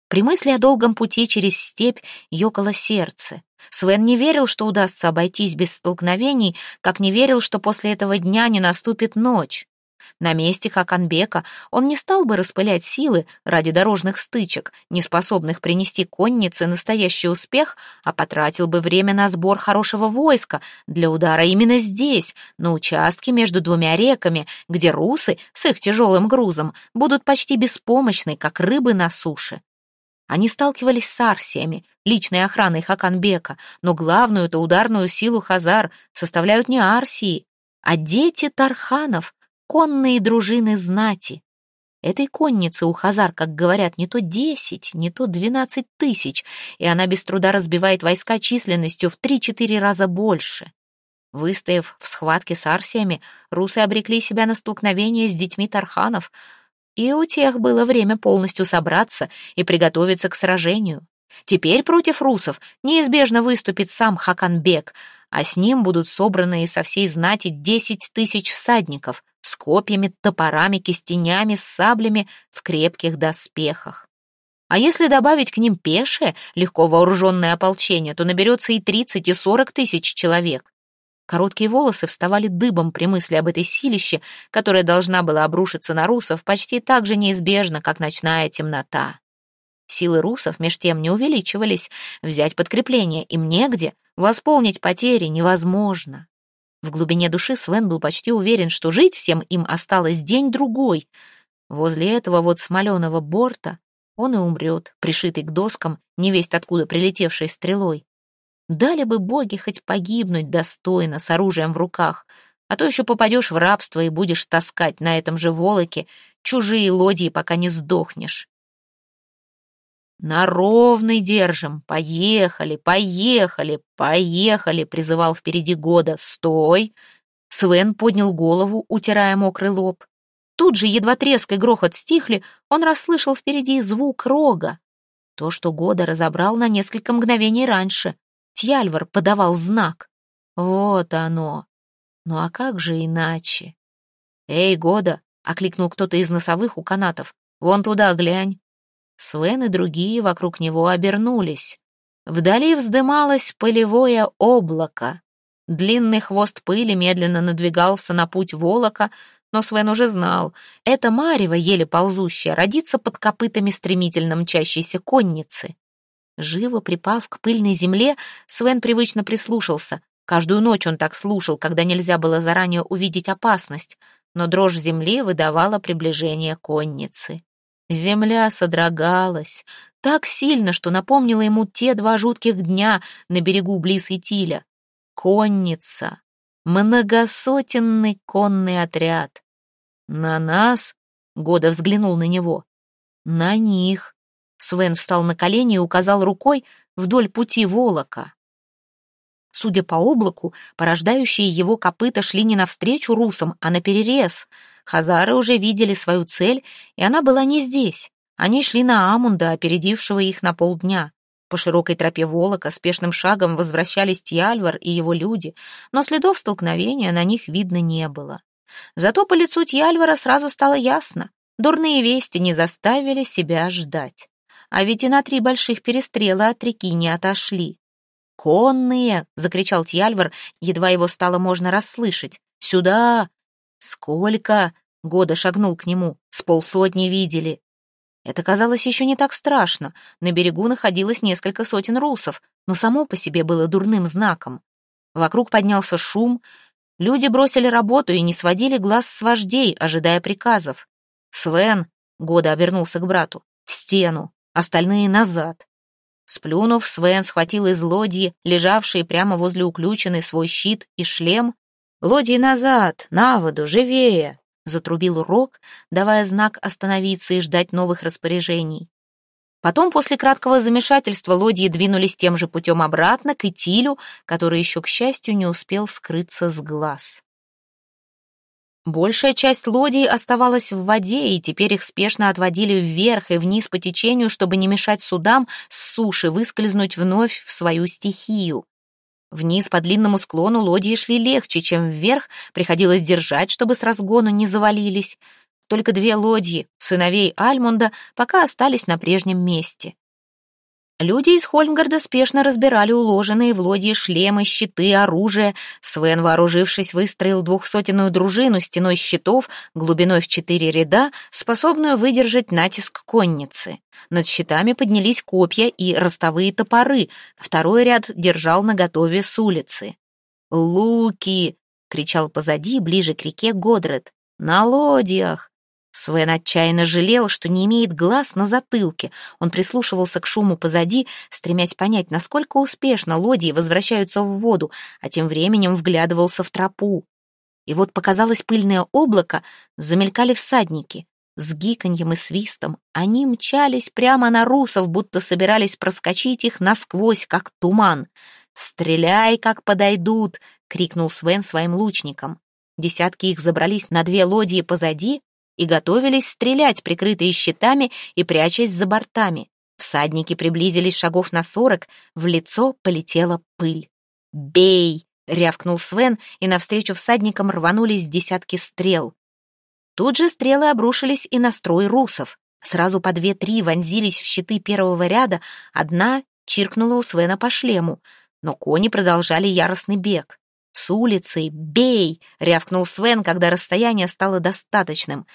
При мысли о долгом пути через степь ёкало сердце. Свен не верил, что удастся обойтись без столкновений, как не верил, что после этого дня не наступит ночь. На месте Хаканбека он не стал бы распылять силы ради дорожных стычек, не способных принести коннице настоящий успех, а потратил бы время на сбор хорошего войска для удара именно здесь, на участке между двумя реками, где русы с их тяжелым грузом будут почти беспомощны, как рыбы на суше. Они сталкивались с арсиями, личной охраной Хаканбека, но главную-то ударную силу Хазар составляют не арсии, а дети Тарханов, конные дружины знати. Этой конницы у Хазар, как говорят, не то десять, не то двенадцать тысяч, и она без труда разбивает войска численностью в три-четыре раза больше. Выстояв в схватке с арсиями, русы обрекли себя на столкновение с детьми Тарханов, и у тех было время полностью собраться и приготовиться к сражению. Теперь против русов неизбежно выступит сам Хаканбек, а с ним будут собраны со всей знати десять тысяч всадников с копьями, топорами, кистенями, с саблями в крепких доспехах. А если добавить к ним пешее, легко вооруженное ополчение, то наберется и тридцать, и сорок тысяч человек. Короткие волосы вставали дыбом при мысли об этой силище, которая должна была обрушиться на русов почти так же неизбежно, как ночная темнота. Силы русов меж тем не увеличивались, взять подкрепление им негде, восполнить потери невозможно. В глубине души Свен был почти уверен, что жить всем им осталось день-другой. Возле этого вот смоленого борта он и умрет, пришитый к доскам, невесть откуда прилетевшей стрелой. Дали бы боги хоть погибнуть достойно, с оружием в руках, а то еще попадешь в рабство и будешь таскать на этом же волоке чужие лодии, пока не сдохнешь. «На ровный держим! Поехали, поехали, поехали!» — призывал впереди года. «Стой!» Свен поднял голову, утирая мокрый лоб. Тут же, едва треск и грохот стихли, он расслышал впереди звук рога. То, что года разобрал на несколько мгновений раньше. Тьяльвар подавал знак. Вот оно. Ну а как же иначе? «Эй, года!» — окликнул кто-то из носовых у канатов. «Вон туда глянь!» Свен и другие вокруг него обернулись. Вдали вздымалось пылевое облако. Длинный хвост пыли медленно надвигался на путь волока, но Свен уже знал, это марево, еле ползущая, родится под копытами стремительно мчащейся конницы. Живо припав к пыльной земле, Свен привычно прислушался. Каждую ночь он так слушал, когда нельзя было заранее увидеть опасность, но дрожь земли выдавала приближение конницы. Земля содрогалась так сильно, что напомнила ему те два жутких дня на берегу близ Итиля. Конница, многосотенный конный отряд. На нас, Года взглянул на него, на них. Свен встал на колени и указал рукой вдоль пути волока. Судя по облаку, порождающие его копыта шли не навстречу русам, а наперерез — Хазары уже видели свою цель, и она была не здесь. Они шли на Амунда, опередившего их на полдня. По широкой тропе Волока спешным шагом возвращались Тьяльвар и его люди, но следов столкновения на них видно не было. Зато по лицу Тьяльвара сразу стало ясно. Дурные вести не заставили себя ждать. А ведь и на три больших перестрела от реки не отошли. «Конные!» — закричал Тьяльвар, едва его стало можно расслышать. «Сюда! «Сколько?» — Года шагнул к нему. «С полсотни видели». Это казалось еще не так страшно. На берегу находилось несколько сотен русов, но само по себе было дурным знаком. Вокруг поднялся шум. Люди бросили работу и не сводили глаз с вождей, ожидая приказов. «Свен!» — Года обернулся к брату. «Стену! Остальные назад!» Сплюнув, Свен схватил из лодьи, лежавшие прямо возле уключенной свой щит и шлем, «Лодии назад, на воду, живее!» — затрубил Рок, давая знак остановиться и ждать новых распоряжений. Потом, после краткого замешательства, лодии двинулись тем же путем обратно к Итилю, который еще, к счастью, не успел скрыться с глаз. Большая часть лодий оставалась в воде, и теперь их спешно отводили вверх и вниз по течению, чтобы не мешать судам с суши выскользнуть вновь в свою стихию. Вниз по длинному склону лодии шли легче, чем вверх, приходилось держать, чтобы с разгону не завалились. Только две лодьи, сыновей Альмунда, пока остались на прежнем месте. Люди из Хольмгарда спешно разбирали уложенные в лодье шлемы, щиты, оружие. Свен, вооружившись, выстроил двухсотенную дружину стеной щитов глубиной в четыре ряда, способную выдержать натиск конницы. Над щитами поднялись копья и ростовые топоры. Второй ряд держал наготове с улицы. «Луки!» — кричал позади, ближе к реке Годред. «На лодьях!» Свен отчаянно жалел, что не имеет глаз на затылке. Он прислушивался к шуму позади, стремясь понять, насколько успешно лодии возвращаются в воду, а тем временем вглядывался в тропу. И вот показалось пыльное облако, замелькали всадники. С гиканьем и свистом они мчались прямо на русов, будто собирались проскочить их насквозь, как туман. «Стреляй, как подойдут!» — крикнул Свен своим лучникам. Десятки их забрались на две лодии позади, и готовились стрелять, прикрытые щитами и прячась за бортами. Всадники приблизились шагов на сорок, в лицо полетела пыль. «Бей!» — рявкнул Свен, и навстречу всадникам рванулись десятки стрел. Тут же стрелы обрушились и на строй русов. Сразу по две-три вонзились в щиты первого ряда, одна чиркнула у Свена по шлему, но кони продолжали яростный бег. «С улицы! Бей!» — рявкнул Свен, когда расстояние стало достаточным.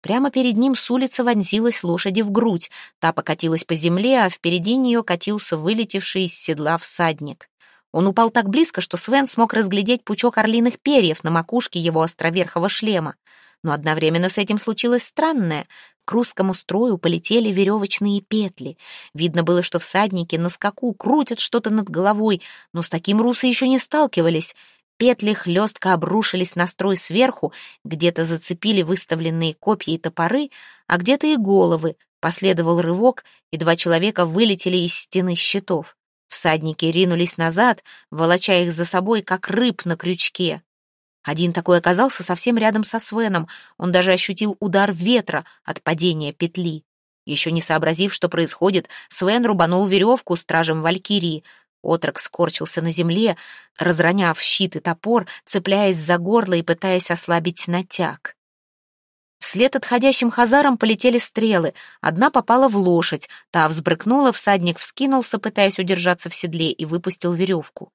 Прямо перед ним с улицы вонзилась лошади в грудь. Та покатилась по земле, а впереди нее катился вылетевший из седла всадник. Он упал так близко, что Свен смог разглядеть пучок орлиных перьев на макушке его островерхого шлема. Но одновременно с этим случилось странное. К русскому строю полетели веревочные петли. Видно было, что всадники на скаку крутят что-то над головой, но с таким русы еще не сталкивались. Петли хлестко обрушились на строй сверху, где-то зацепили выставленные копья и топоры, а где-то и головы. Последовал рывок, и два человека вылетели из стены щитов. Всадники ринулись назад, волоча их за собой, как рыб на крючке. Один такой оказался совсем рядом со Свеном, он даже ощутил удар ветра от падения петли. Еще не сообразив, что происходит, Свен рубанул веревку стражем Валькирии. Отрок скорчился на земле, разроняв щит и топор, цепляясь за горло и пытаясь ослабить натяг. Вслед отходящим хазарам полетели стрелы. Одна попала в лошадь, та взбрыкнула, всадник вскинулся, пытаясь удержаться в седле, и выпустил веревку.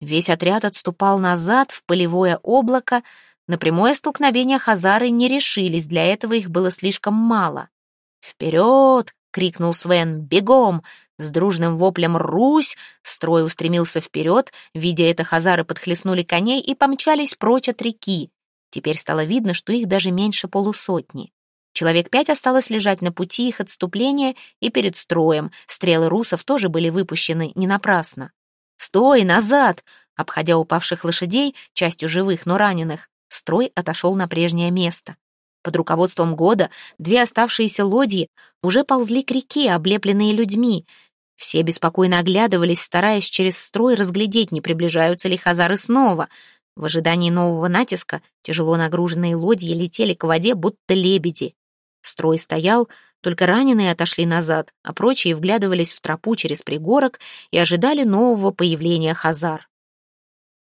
Весь отряд отступал назад, в полевое облако. На прямое столкновение хазары не решились, для этого их было слишком мало. «Вперед!» — крикнул Свен. «Бегом!» С дружным воплем «Русь!» строй устремился вперед, видя это, хазары подхлестнули коней и помчались прочь от реки. Теперь стало видно, что их даже меньше полусотни. Человек пять осталось лежать на пути их отступления и перед строем. Стрелы русов тоже были выпущены не напрасно. «Стой, назад!» Обходя упавших лошадей, частью живых, но раненых, строй отошел на прежнее место. Под руководством года две оставшиеся лодьи уже ползли к реке, облепленные людьми. Все беспокойно оглядывались, стараясь через строй разглядеть, не приближаются ли хазары снова. В ожидании нового натиска тяжело нагруженные лодьи летели к воде, будто лебеди. Строй стоял, только раненые отошли назад, а прочие вглядывались в тропу через пригорок и ожидали нового появления хазар.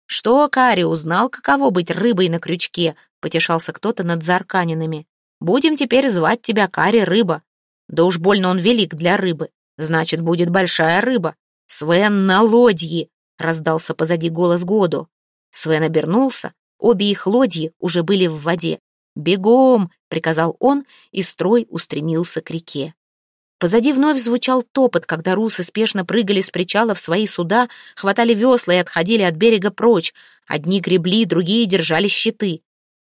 «Что, Кари, узнал, каково быть рыбой на крючке?» — потешался кто-то над зарканинами. «Будем теперь звать тебя Кари Рыба. Да уж больно он велик для рыбы. Значит, будет большая рыба. Свен на лодьи!» — раздался позади голос Году. Свен обернулся. Обе их лодьи уже были в воде. «Бегом!» — приказал он, и строй устремился к реке. Позади вновь звучал топот, когда русы спешно прыгали с причала в свои суда, хватали весла и отходили от берега прочь. Одни гребли, другие держали щиты.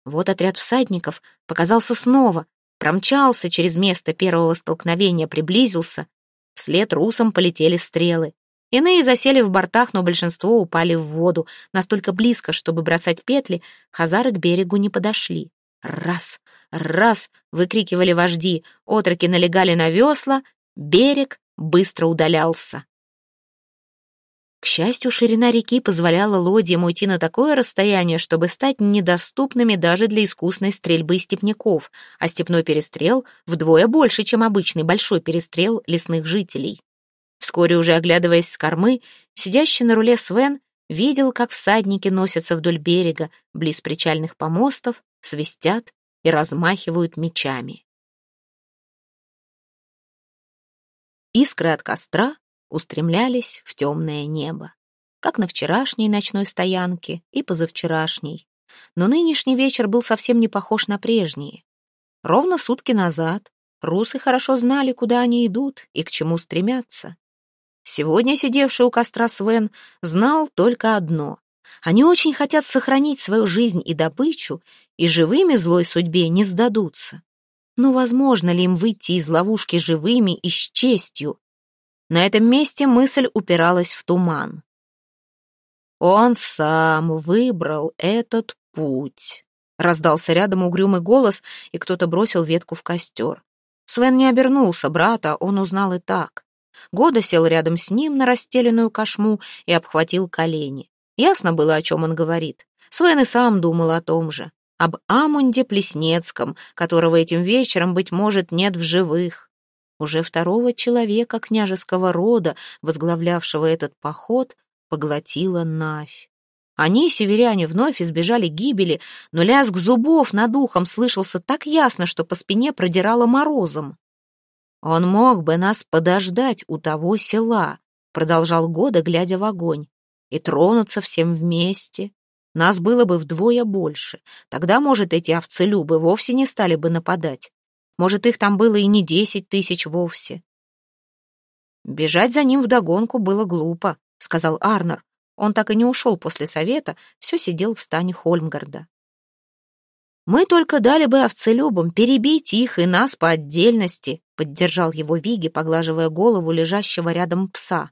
Вот отряд всадников показался снова, промчался через место первого столкновения, приблизился. Вслед русам полетели стрелы. Иные засели в бортах, но большинство упали в воду, настолько близко, чтобы бросать петли, хазары к берегу не подошли. Раз, раз, выкрикивали вожди, отроки налегали на весла, берег быстро удалялся. К счастью, ширина реки позволяла лодьям уйти на такое расстояние, чтобы стать недоступными даже для искусной стрельбы степняков, а степной перестрел вдвое больше, чем обычный большой перестрел лесных жителей. Вскоре, уже оглядываясь с кормы, сидящий на руле Свен видел, как всадники носятся вдоль берега, близ причальных помостов, свистят и размахивают мечами. Искры от костра устремлялись в темное небо, как на вчерашней ночной стоянке и позавчерашней. Но нынешний вечер был совсем не похож на прежние. Ровно сутки назад русы хорошо знали, куда они идут и к чему стремятся. Сегодня сидевший у костра Свен знал только одно. Они очень хотят сохранить свою жизнь и добычу и живыми злой судьбе не сдадутся. Но возможно ли им выйти из ловушки живыми и с честью? На этом месте мысль упиралась в туман. «Он сам выбрал этот путь», — раздался рядом угрюмый голос, и кто-то бросил ветку в костер. Свен не обернулся, брата он узнал и так. Года сел рядом с ним на расстеленную кошму и обхватил колени. Ясно было, о чем он говорит. Свен и сам думал о том же об Амунде Плеснецком, которого этим вечером, быть может, нет в живых. Уже второго человека княжеского рода, возглавлявшего этот поход, поглотила Навь. Они, северяне, вновь избежали гибели, но лязг зубов над ухом слышался так ясно, что по спине продирало морозом. «Он мог бы нас подождать у того села», — продолжал Года, глядя в огонь, «и тронуться всем вместе, нас было бы вдвое больше. Тогда, может, эти овцелюбы вовсе не стали бы нападать. Может, их там было и не десять тысяч вовсе. Бежать за ним вдогонку было глупо, сказал Арнер. Он так и не ушел после совета, все сидел в стане Хольмгарда. «Мы только дали бы овцелюбам перебить их и нас по отдельности», поддержал его Виги, поглаживая голову лежащего рядом пса.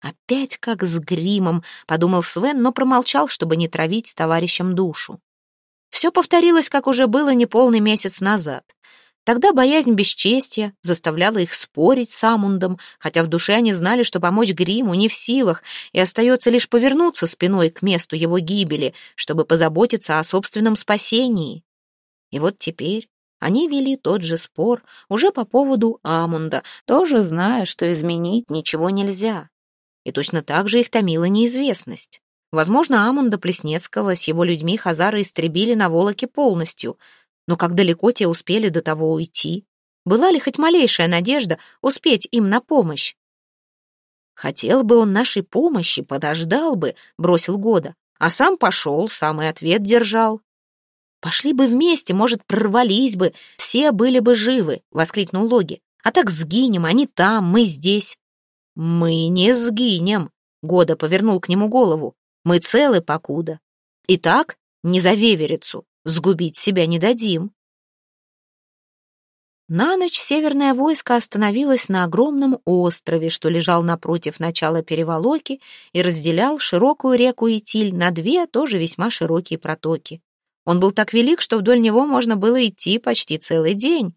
Опять как с гримом, подумал Свен, но промолчал, чтобы не травить товарищам душу. Все повторилось, как уже было неполный месяц назад. Тогда боязнь бесчестия заставляла их спорить с Амундом, хотя в душе они знали, что помочь Гриму не в силах, и остается лишь повернуться спиной к месту его гибели, чтобы позаботиться о собственном спасении. И вот теперь они вели тот же спор уже по поводу Амунда, тоже зная, что изменить ничего нельзя. И точно так же их томила неизвестность. Возможно, Амунда Плеснецкого с его людьми Хазары истребили на Волоке полностью, но как далеко те успели до того уйти? Была ли хоть малейшая надежда успеть им на помощь? Хотел бы он нашей помощи, подождал бы, бросил Года, а сам пошел, самый ответ держал. «Пошли бы вместе, может, прорвались бы, все были бы живы», — воскликнул Логи. «А так сгинем, они там, мы здесь». «Мы не сгинем», — Года повернул к нему голову. «Мы целы покуда. Итак, не за веверицу, сгубить себя не дадим». На ночь северное войско остановилось на огромном острове, что лежал напротив начала переволоки и разделял широкую реку Итиль на две тоже весьма широкие протоки. Он был так велик, что вдоль него можно было идти почти целый день.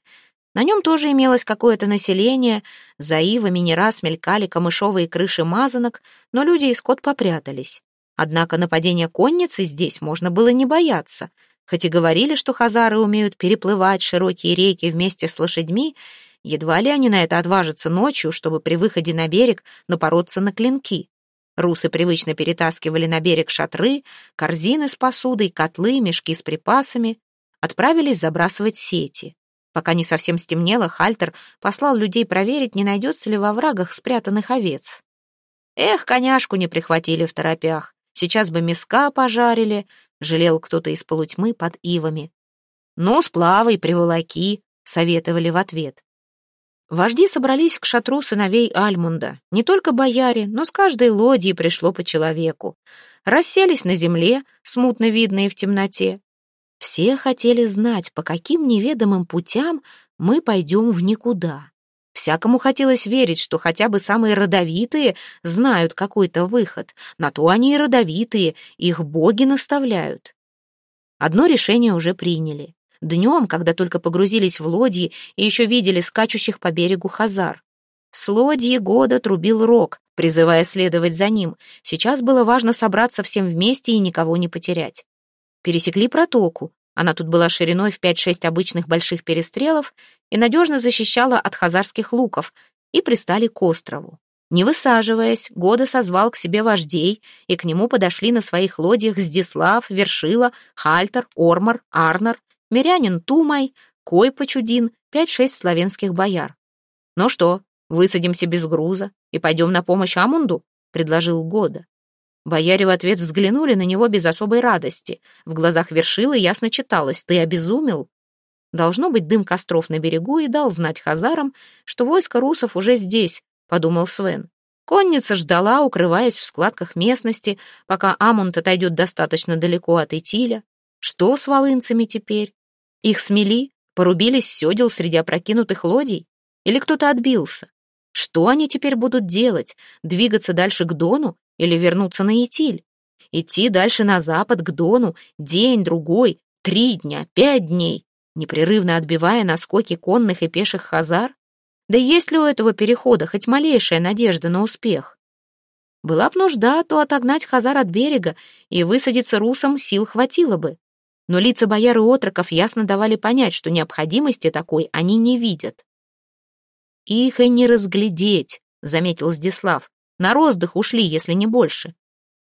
На нем тоже имелось какое-то население, за ивами не раз мелькали камышовые крыши мазанок, но люди и скот попрятались. Однако нападения конницы здесь можно было не бояться. Хоть и говорили, что хазары умеют переплывать широкие реки вместе с лошадьми, едва ли они на это отважатся ночью, чтобы при выходе на берег напороться на клинки. Русы привычно перетаскивали на берег шатры, корзины с посудой, котлы, мешки с припасами. Отправились забрасывать сети. Пока не совсем стемнело, Хальтер послал людей проверить, не найдется ли во врагах спрятанных овец. Эх, коняшку не прихватили в торопях. Сейчас бы миска пожарили, жалел кто-то из полутьмы под ивами. Ну, сплавай, приволоки, советовали в ответ. Вожди собрались к шатру сыновей Альмунда. Не только бояре, но с каждой лодьи пришло по человеку. Расселись на земле, смутно видные в темноте. Все хотели знать, по каким неведомым путям мы пойдем в никуда. Всякому хотелось верить, что хотя бы самые родовитые знают какой-то выход. На то они и родовитые, их боги наставляют. Одно решение уже приняли. Днем, когда только погрузились в лодьи и еще видели скачущих по берегу хазар. С лодьи года трубил рог, призывая следовать за ним. Сейчас было важно собраться всем вместе и никого не потерять. Пересекли протоку. Она тут была шириной в 5-6 обычных больших перестрелов и надежно защищала от хазарских луков, и пристали к острову. Не высаживаясь, Года созвал к себе вождей, и к нему подошли на своих лодьях Здислав, Вершила, Хальтер, Ормар, Арнер мирянин Тумай, Кой Почудин, пять-шесть славянских бояр. «Ну что, высадимся без груза и пойдем на помощь Амунду?» — предложил Года. Бояре в ответ взглянули на него без особой радости. В глазах вершилы ясно читалось «Ты обезумел?» Должно быть, дым костров на берегу и дал знать хазарам, что войско русов уже здесь, подумал Свен. Конница ждала, укрываясь в складках местности, пока Амунд отойдет достаточно далеко от Итиля. Что с волынцами теперь? Их смели, порубили с среди опрокинутых лодий? Или кто-то отбился? Что они теперь будут делать? Двигаться дальше к Дону или вернуться на Итиль? Идти дальше на запад, к Дону, день, другой, три дня, пять дней, непрерывно отбивая наскоки конных и пеших хазар? Да есть ли у этого перехода хоть малейшая надежда на успех? Была б нужда, то отогнать хазар от берега, и высадиться русам сил хватило бы но лица бояр и отроков ясно давали понять, что необходимости такой они не видят. «Их и не разглядеть», — заметил Здислав. «На роздых ушли, если не больше.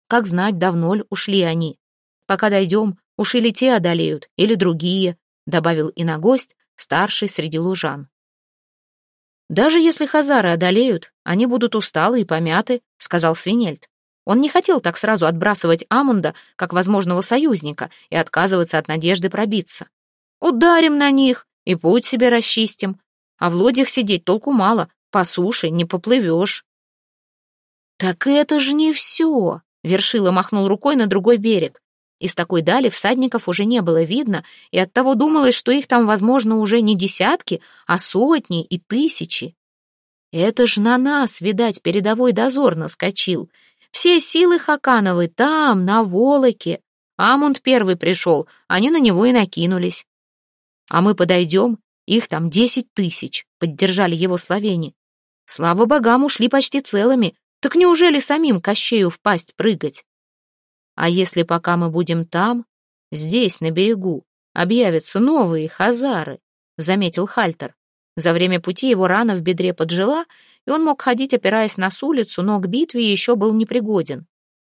Как знать, давно ли ушли они. Пока дойдем, уж или те одолеют, или другие», — добавил иногость, старший среди лужан. «Даже если хазары одолеют, они будут усталы и помяты», — сказал Свинельд. Он не хотел так сразу отбрасывать Амунда как возможного союзника и отказываться от надежды пробиться. «Ударим на них и путь себе расчистим. А в лодьях сидеть толку мало, по суше не поплывешь». «Так это же не все!» — Вершила махнул рукой на другой берег. Из такой дали всадников уже не было видно, и оттого думалось, что их там, возможно, уже не десятки, а сотни и тысячи. Это ж на нас, видать, передовой дозор наскочил. Все силы Хакановы там, на Волоке. Амунд первый пришел, они на него и накинулись. А мы подойдем, их там десять тысяч, поддержали его словени. Слава богам, ушли почти целыми. Так неужели самим Кощею в пасть прыгать? А если пока мы будем там, здесь, на берегу, объявятся новые хазары, заметил Хальтер. За время пути его рана в бедре поджила, и он мог ходить, опираясь на улицу, но к битве еще был непригоден.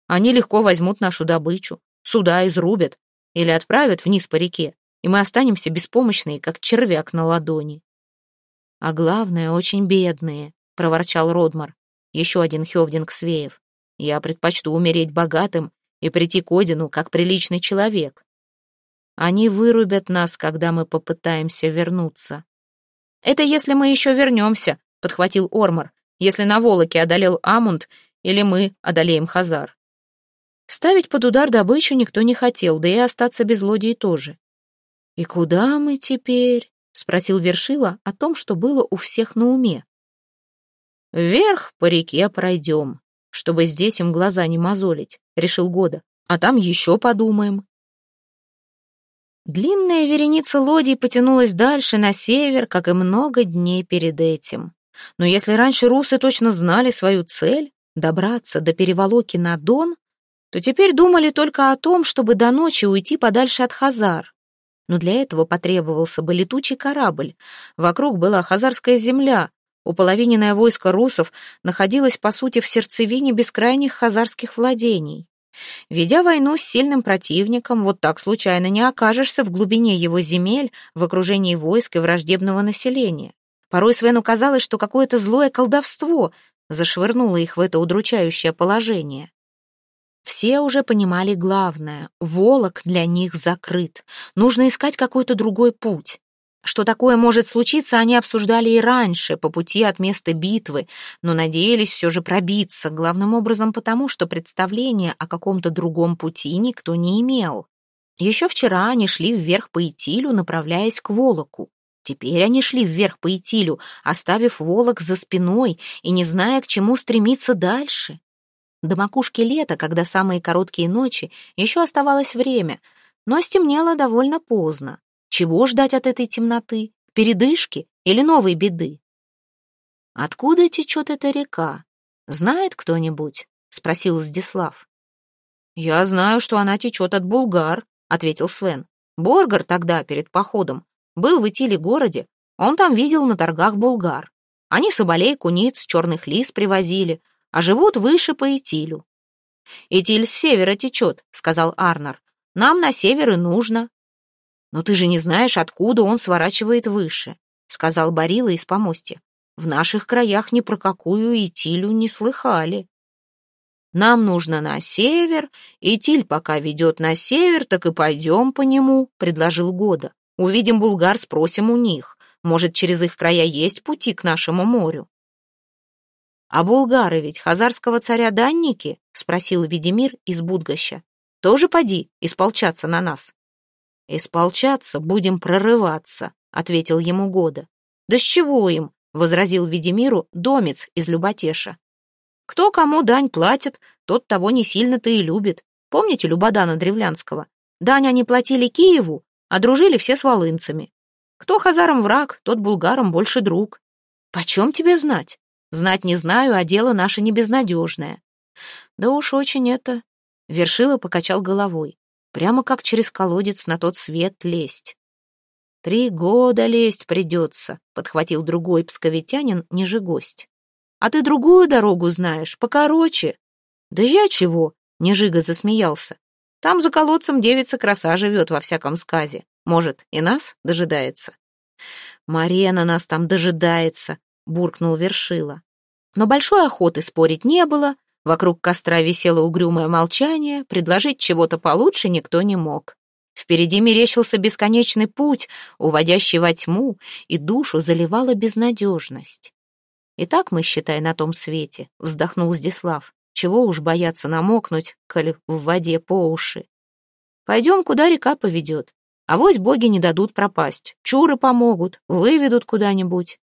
Они легко возьмут нашу добычу, суда изрубят или отправят вниз по реке, и мы останемся беспомощные, как червяк на ладони. А главное, очень бедные, — проворчал Родмар. Еще один Хевдинг Свеев. Я предпочту умереть богатым и прийти к Одину, как приличный человек. Они вырубят нас, когда мы попытаемся вернуться. Это если мы еще вернемся, — подхватил Ормар, если на Волоке одолел Амунд или мы одолеем Хазар. Ставить под удар добычу никто не хотел, да и остаться без лодии тоже. «И куда мы теперь?» — спросил Вершила о том, что было у всех на уме. «Вверх по реке пройдем, чтобы здесь им глаза не мозолить», — решил Года. «А там еще подумаем». Длинная вереница лодий потянулась дальше, на север, как и много дней перед этим. Но если раньше русы точно знали свою цель — добраться до переволоки на Дон, то теперь думали только о том, чтобы до ночи уйти подальше от Хазар. Но для этого потребовался бы летучий корабль. Вокруг была хазарская земля. Уполовиненное войско русов находилось, по сути, в сердцевине бескрайних хазарских владений. Ведя войну с сильным противником, вот так случайно не окажешься в глубине его земель, в окружении войск и враждебного населения. Порой Свену казалось, что какое-то злое колдовство зашвырнуло их в это удручающее положение. Все уже понимали главное — Волок для них закрыт. Нужно искать какой-то другой путь. Что такое может случиться, они обсуждали и раньше, по пути от места битвы, но надеялись все же пробиться, главным образом потому, что представления о каком-то другом пути никто не имел. Еще вчера они шли вверх по Итилю, направляясь к Волоку. Теперь они шли вверх по Итилю, оставив Волок за спиной и не зная, к чему стремиться дальше. До макушки лета, когда самые короткие ночи, еще оставалось время, но стемнело довольно поздно. Чего ждать от этой темноты? Передышки или новой беды? «Откуда течет эта река? Знает кто-нибудь?» — спросил Здислав. «Я знаю, что она течет от Булгар», — ответил Свен. «Боргар тогда, перед походом, был в Итиле городе, он там видел на торгах Булгар. Они соболей, куниц, черных лис привозили, а живут выше по Итилю». «Итиль с севера течет», — сказал Арнар. «Нам на север и нужно. «Но ты же не знаешь, откуда он сворачивает выше», — сказал Барила из помостья. «В наших краях ни про какую Итилю не слыхали». «Нам нужно на север, Итиль пока ведет на север, так и пойдем по нему», — предложил Года. «Увидим булгар, спросим у них. Может, через их края есть пути к нашему морю?» «А булгары ведь хазарского царя данники?» — спросил Ведимир из Будгоща. «Тоже поди исполчаться на нас?» «Исполчаться будем прорываться», — ответил ему Года. «Да с чего им?» — возразил Ведимиру домец из Люботеша. «Кто кому дань платит, тот того не сильно-то и любит. Помните Любодана Древлянского? Дань они платили Киеву, а дружили все с волынцами. Кто хазарам враг, тот булгарам больше друг. Почем тебе знать? Знать не знаю, а дело наше не безнадежное. Да уж очень это... Вершила покачал головой. Прямо как через колодец на тот свет лезть. «Три года лезть придется», — подхватил другой псковитянин, ниже гость. «А ты другую дорогу знаешь, покороче». «Да я чего?» — Нежига засмеялся. «Там за колодцем девица краса живет во всяком сказе. Может, и нас дожидается?» «Марена нас там дожидается», — буркнул Вершила. Но большой охоты спорить не было, Вокруг костра висело угрюмое молчание, предложить чего-то получше никто не мог. Впереди мерещился бесконечный путь, уводящий во тьму, и душу заливала безнадежность. «И так мы, считай, на том свете», — вздохнул Здислав. «Чего уж бояться намокнуть, коль в воде по уши. Пойдем, куда река поведет. Авось боги не дадут пропасть. Чуры помогут, выведут куда-нибудь».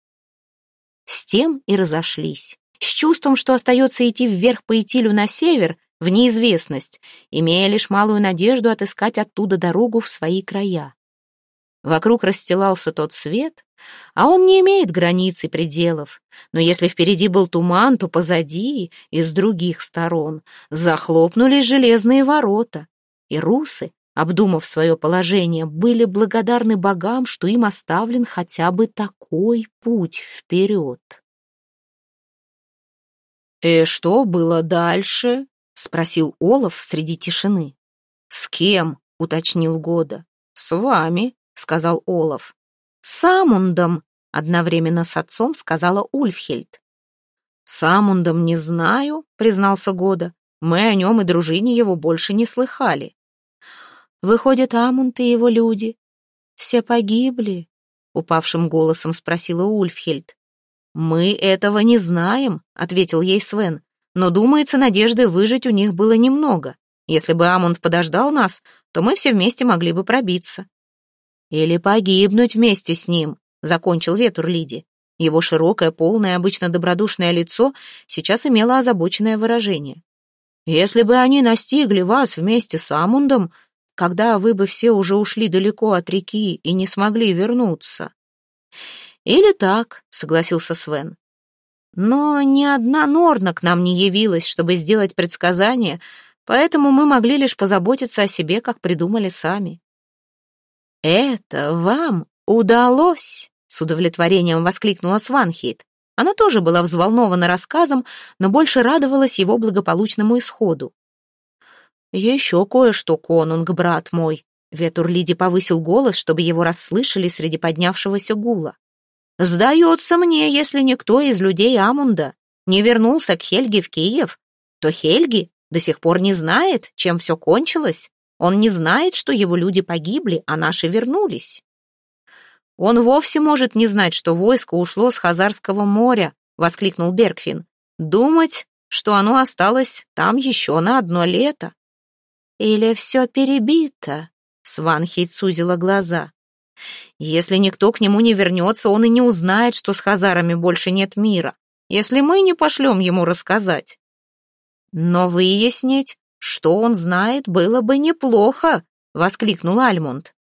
С тем и разошлись. С чувством, что остается идти вверх по Итилю на север, в неизвестность, имея лишь малую надежду отыскать оттуда дорогу в свои края. Вокруг расстилался тот свет, а он не имеет границ и пределов. Но если впереди был туман, то позади и с других сторон захлопнулись железные ворота. И русы, обдумав свое положение, были благодарны богам, что им оставлен хотя бы такой путь вперед. «И что было дальше?» — спросил Олаф среди тишины. «С кем?» — уточнил Года. «С вами», — сказал Олаф. «С Амундом», — одновременно с отцом сказала Ульфхельд. «С Амундом не знаю», — признался Года. «Мы о нем и дружине его больше не слыхали». «Выходит, Амунд и его люди все погибли?» — упавшим голосом спросила Ульфхельд. «Мы этого не знаем», — ответил ей Свен. «Но, думается, надежды выжить у них было немного. Если бы Амунд подождал нас, то мы все вместе могли бы пробиться». «Или погибнуть вместе с ним», — закончил Ветур Лиди. Его широкое, полное, обычно добродушное лицо сейчас имело озабоченное выражение. «Если бы они настигли вас вместе с Амундом, когда вы бы все уже ушли далеко от реки и не смогли вернуться». «Или так», — согласился Свен. «Но ни одна Норна к нам не явилась, чтобы сделать предсказание, поэтому мы могли лишь позаботиться о себе, как придумали сами. «Это вам удалось!» — с удовлетворением воскликнула Сванхейт. Она тоже была взволнована рассказом, но больше радовалась его благополучному исходу. «Еще кое-что, конунг, брат мой!» Ветурлиди повысил голос, чтобы его расслышали среди поднявшегося гула. «Сдается мне, если никто из людей Амунда не вернулся к Хельге в Киев, то Хельги до сих пор не знает, чем все кончилось. Он не знает, что его люди погибли, а наши вернулись. Он вовсе может не знать, что войско ушло с Хазарского моря, воскликнул Бергфин. Думать, что оно осталось там еще на одно лето. Или все перебито? Сванхейт сузила глаза. Если никто к нему не вернется, он и не узнает, что с хазарами больше нет мира, если мы не пошлем ему рассказать. Но выяснить, что он знает, было бы неплохо, воскликнул Альмунд.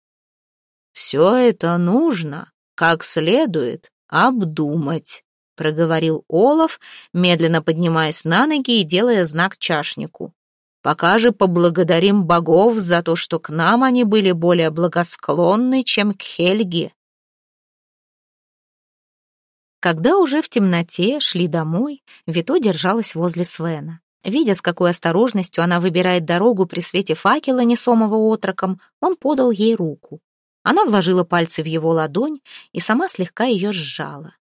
Все это нужно, как следует, обдумать, проговорил Олаф, медленно поднимаясь на ноги и делая знак чашнику. Пока же поблагодарим богов за то, что к нам они были более благосклонны, чем к Хельге. Когда уже в темноте шли домой, Вито держалась возле Свена. Видя, с какой осторожностью она выбирает дорогу при свете факела, несомого отроком, он подал ей руку. Она вложила пальцы в его ладонь и сама слегка ее сжала.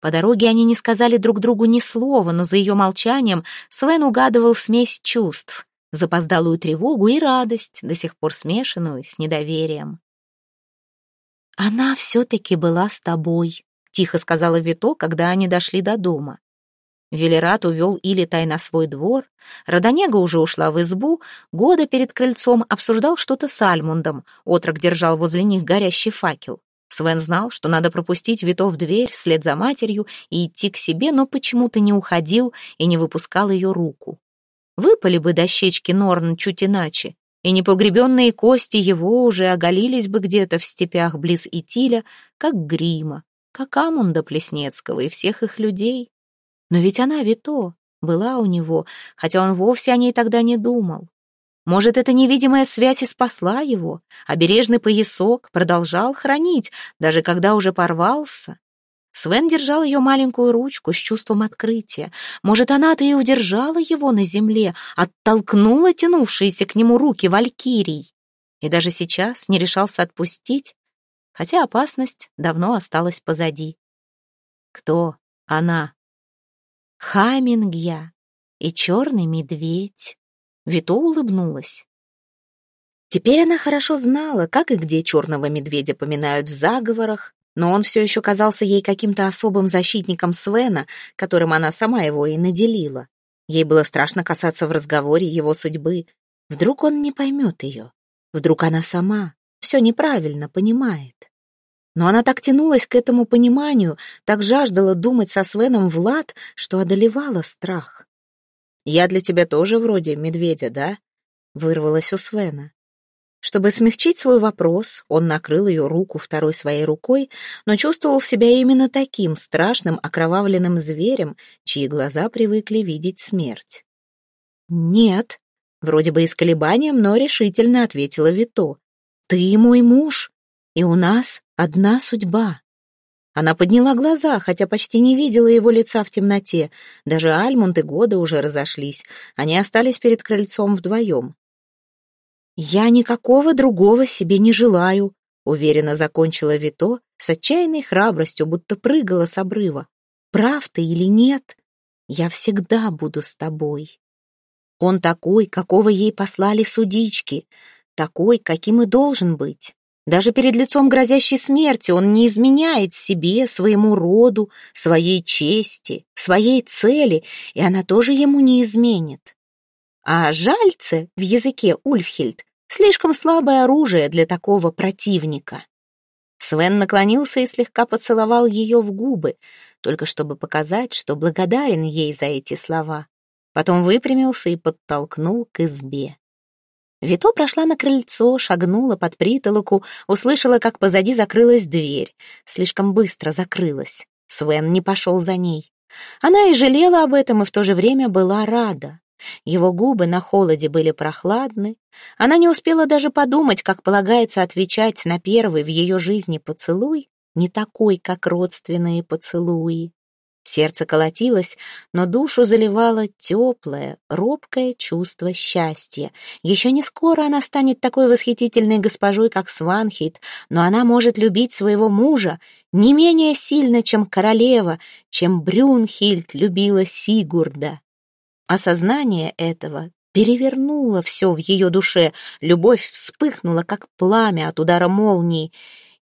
По дороге они не сказали друг другу ни слова, но за ее молчанием Свен угадывал смесь чувств, запоздалую тревогу и радость, до сих пор смешанную с недоверием. «Она все-таки была с тобой», — тихо сказала Вито, когда они дошли до дома. Велерат увел Илитай на свой двор, Родонега уже ушла в избу, года перед крыльцом обсуждал что-то с Альмундом, отрок держал возле них горящий факел. Свен знал, что надо пропустить Вито в дверь вслед за матерью и идти к себе, но почему-то не уходил и не выпускал ее руку. Выпали бы дощечки Норн чуть иначе, и непогребенные кости его уже оголились бы где-то в степях близ Итиля, как грима, как Амунда Плеснецкого и всех их людей. Но ведь она Вито была у него, хотя он вовсе о ней тогда не думал. Может, эта невидимая связь и спасла его, а бережный поясок продолжал хранить, даже когда уже порвался. Свен держал ее маленькую ручку с чувством открытия. Может, она-то и удержала его на земле, оттолкнула тянувшиеся к нему руки валькирий. И даже сейчас не решался отпустить, хотя опасность давно осталась позади. Кто она? Хамингья и черный медведь. Вито улыбнулась. Теперь она хорошо знала, как и где черного медведя поминают в заговорах, но он все еще казался ей каким-то особым защитником Свена, которым она сама его и наделила. Ей было страшно касаться в разговоре его судьбы. Вдруг он не поймет ее. Вдруг она сама все неправильно понимает. Но она так тянулась к этому пониманию, так жаждала думать со Свеном в лад, что одолевала страх. «Я для тебя тоже вроде медведя, да?» — вырвалась у Свена. Чтобы смягчить свой вопрос, он накрыл ее руку второй своей рукой, но чувствовал себя именно таким страшным окровавленным зверем, чьи глаза привыкли видеть смерть. «Нет», — вроде бы и с колебанием, но решительно ответила Вито. «Ты мой муж, и у нас одна судьба». Она подняла глаза, хотя почти не видела его лица в темноте. Даже Альмунд и Года уже разошлись. Они остались перед крыльцом вдвоем. «Я никакого другого себе не желаю», — уверенно закончила Вито с отчаянной храбростью, будто прыгала с обрыва. «Прав ты или нет, я всегда буду с тобой». Он такой, какого ей послали судички, такой, каким и должен быть. Даже перед лицом грозящей смерти он не изменяет себе, своему роду, своей чести, своей цели, и она тоже ему не изменит. А жальце в языке Ульфхильд слишком слабое оружие для такого противника. Свен наклонился и слегка поцеловал ее в губы, только чтобы показать, что благодарен ей за эти слова. Потом выпрямился и подтолкнул к избе. Вито прошла на крыльцо, шагнула под притолоку, услышала, как позади закрылась дверь. Слишком быстро закрылась. Свен не пошел за ней. Она и жалела об этом, и в то же время была рада. Его губы на холоде были прохладны. Она не успела даже подумать, как полагается отвечать на первый в ее жизни поцелуй, не такой, как родственные поцелуи. Сердце колотилось, но душу заливало теплое, робкое чувство счастья. Еще не скоро она станет такой восхитительной госпожой, как Сванхит, но она может любить своего мужа не менее сильно, чем королева, чем Брюнхильд любила Сигурда. Осознание этого перевернуло все в ее душе, любовь вспыхнула, как пламя от удара молнии,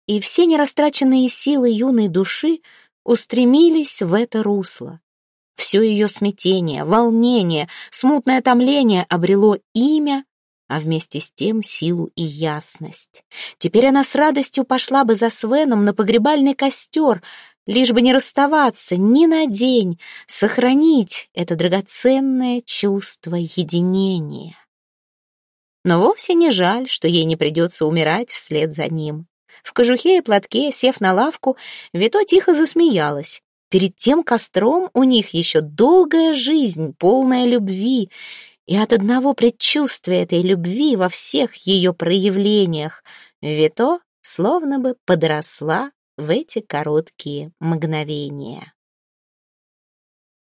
и все нерастраченные силы юной души — устремились в это русло. Все ее смятение, волнение, смутное томление обрело имя, а вместе с тем силу и ясность. Теперь она с радостью пошла бы за Свеном на погребальный костер, лишь бы не расставаться ни на день, сохранить это драгоценное чувство единения. Но вовсе не жаль, что ей не придется умирать вслед за ним. В кожухе и платке, сев на лавку, Вито тихо засмеялась. Перед тем костром у них еще долгая жизнь, полная любви, и от одного предчувствия этой любви во всех ее проявлениях Вито словно бы подросла в эти короткие мгновения.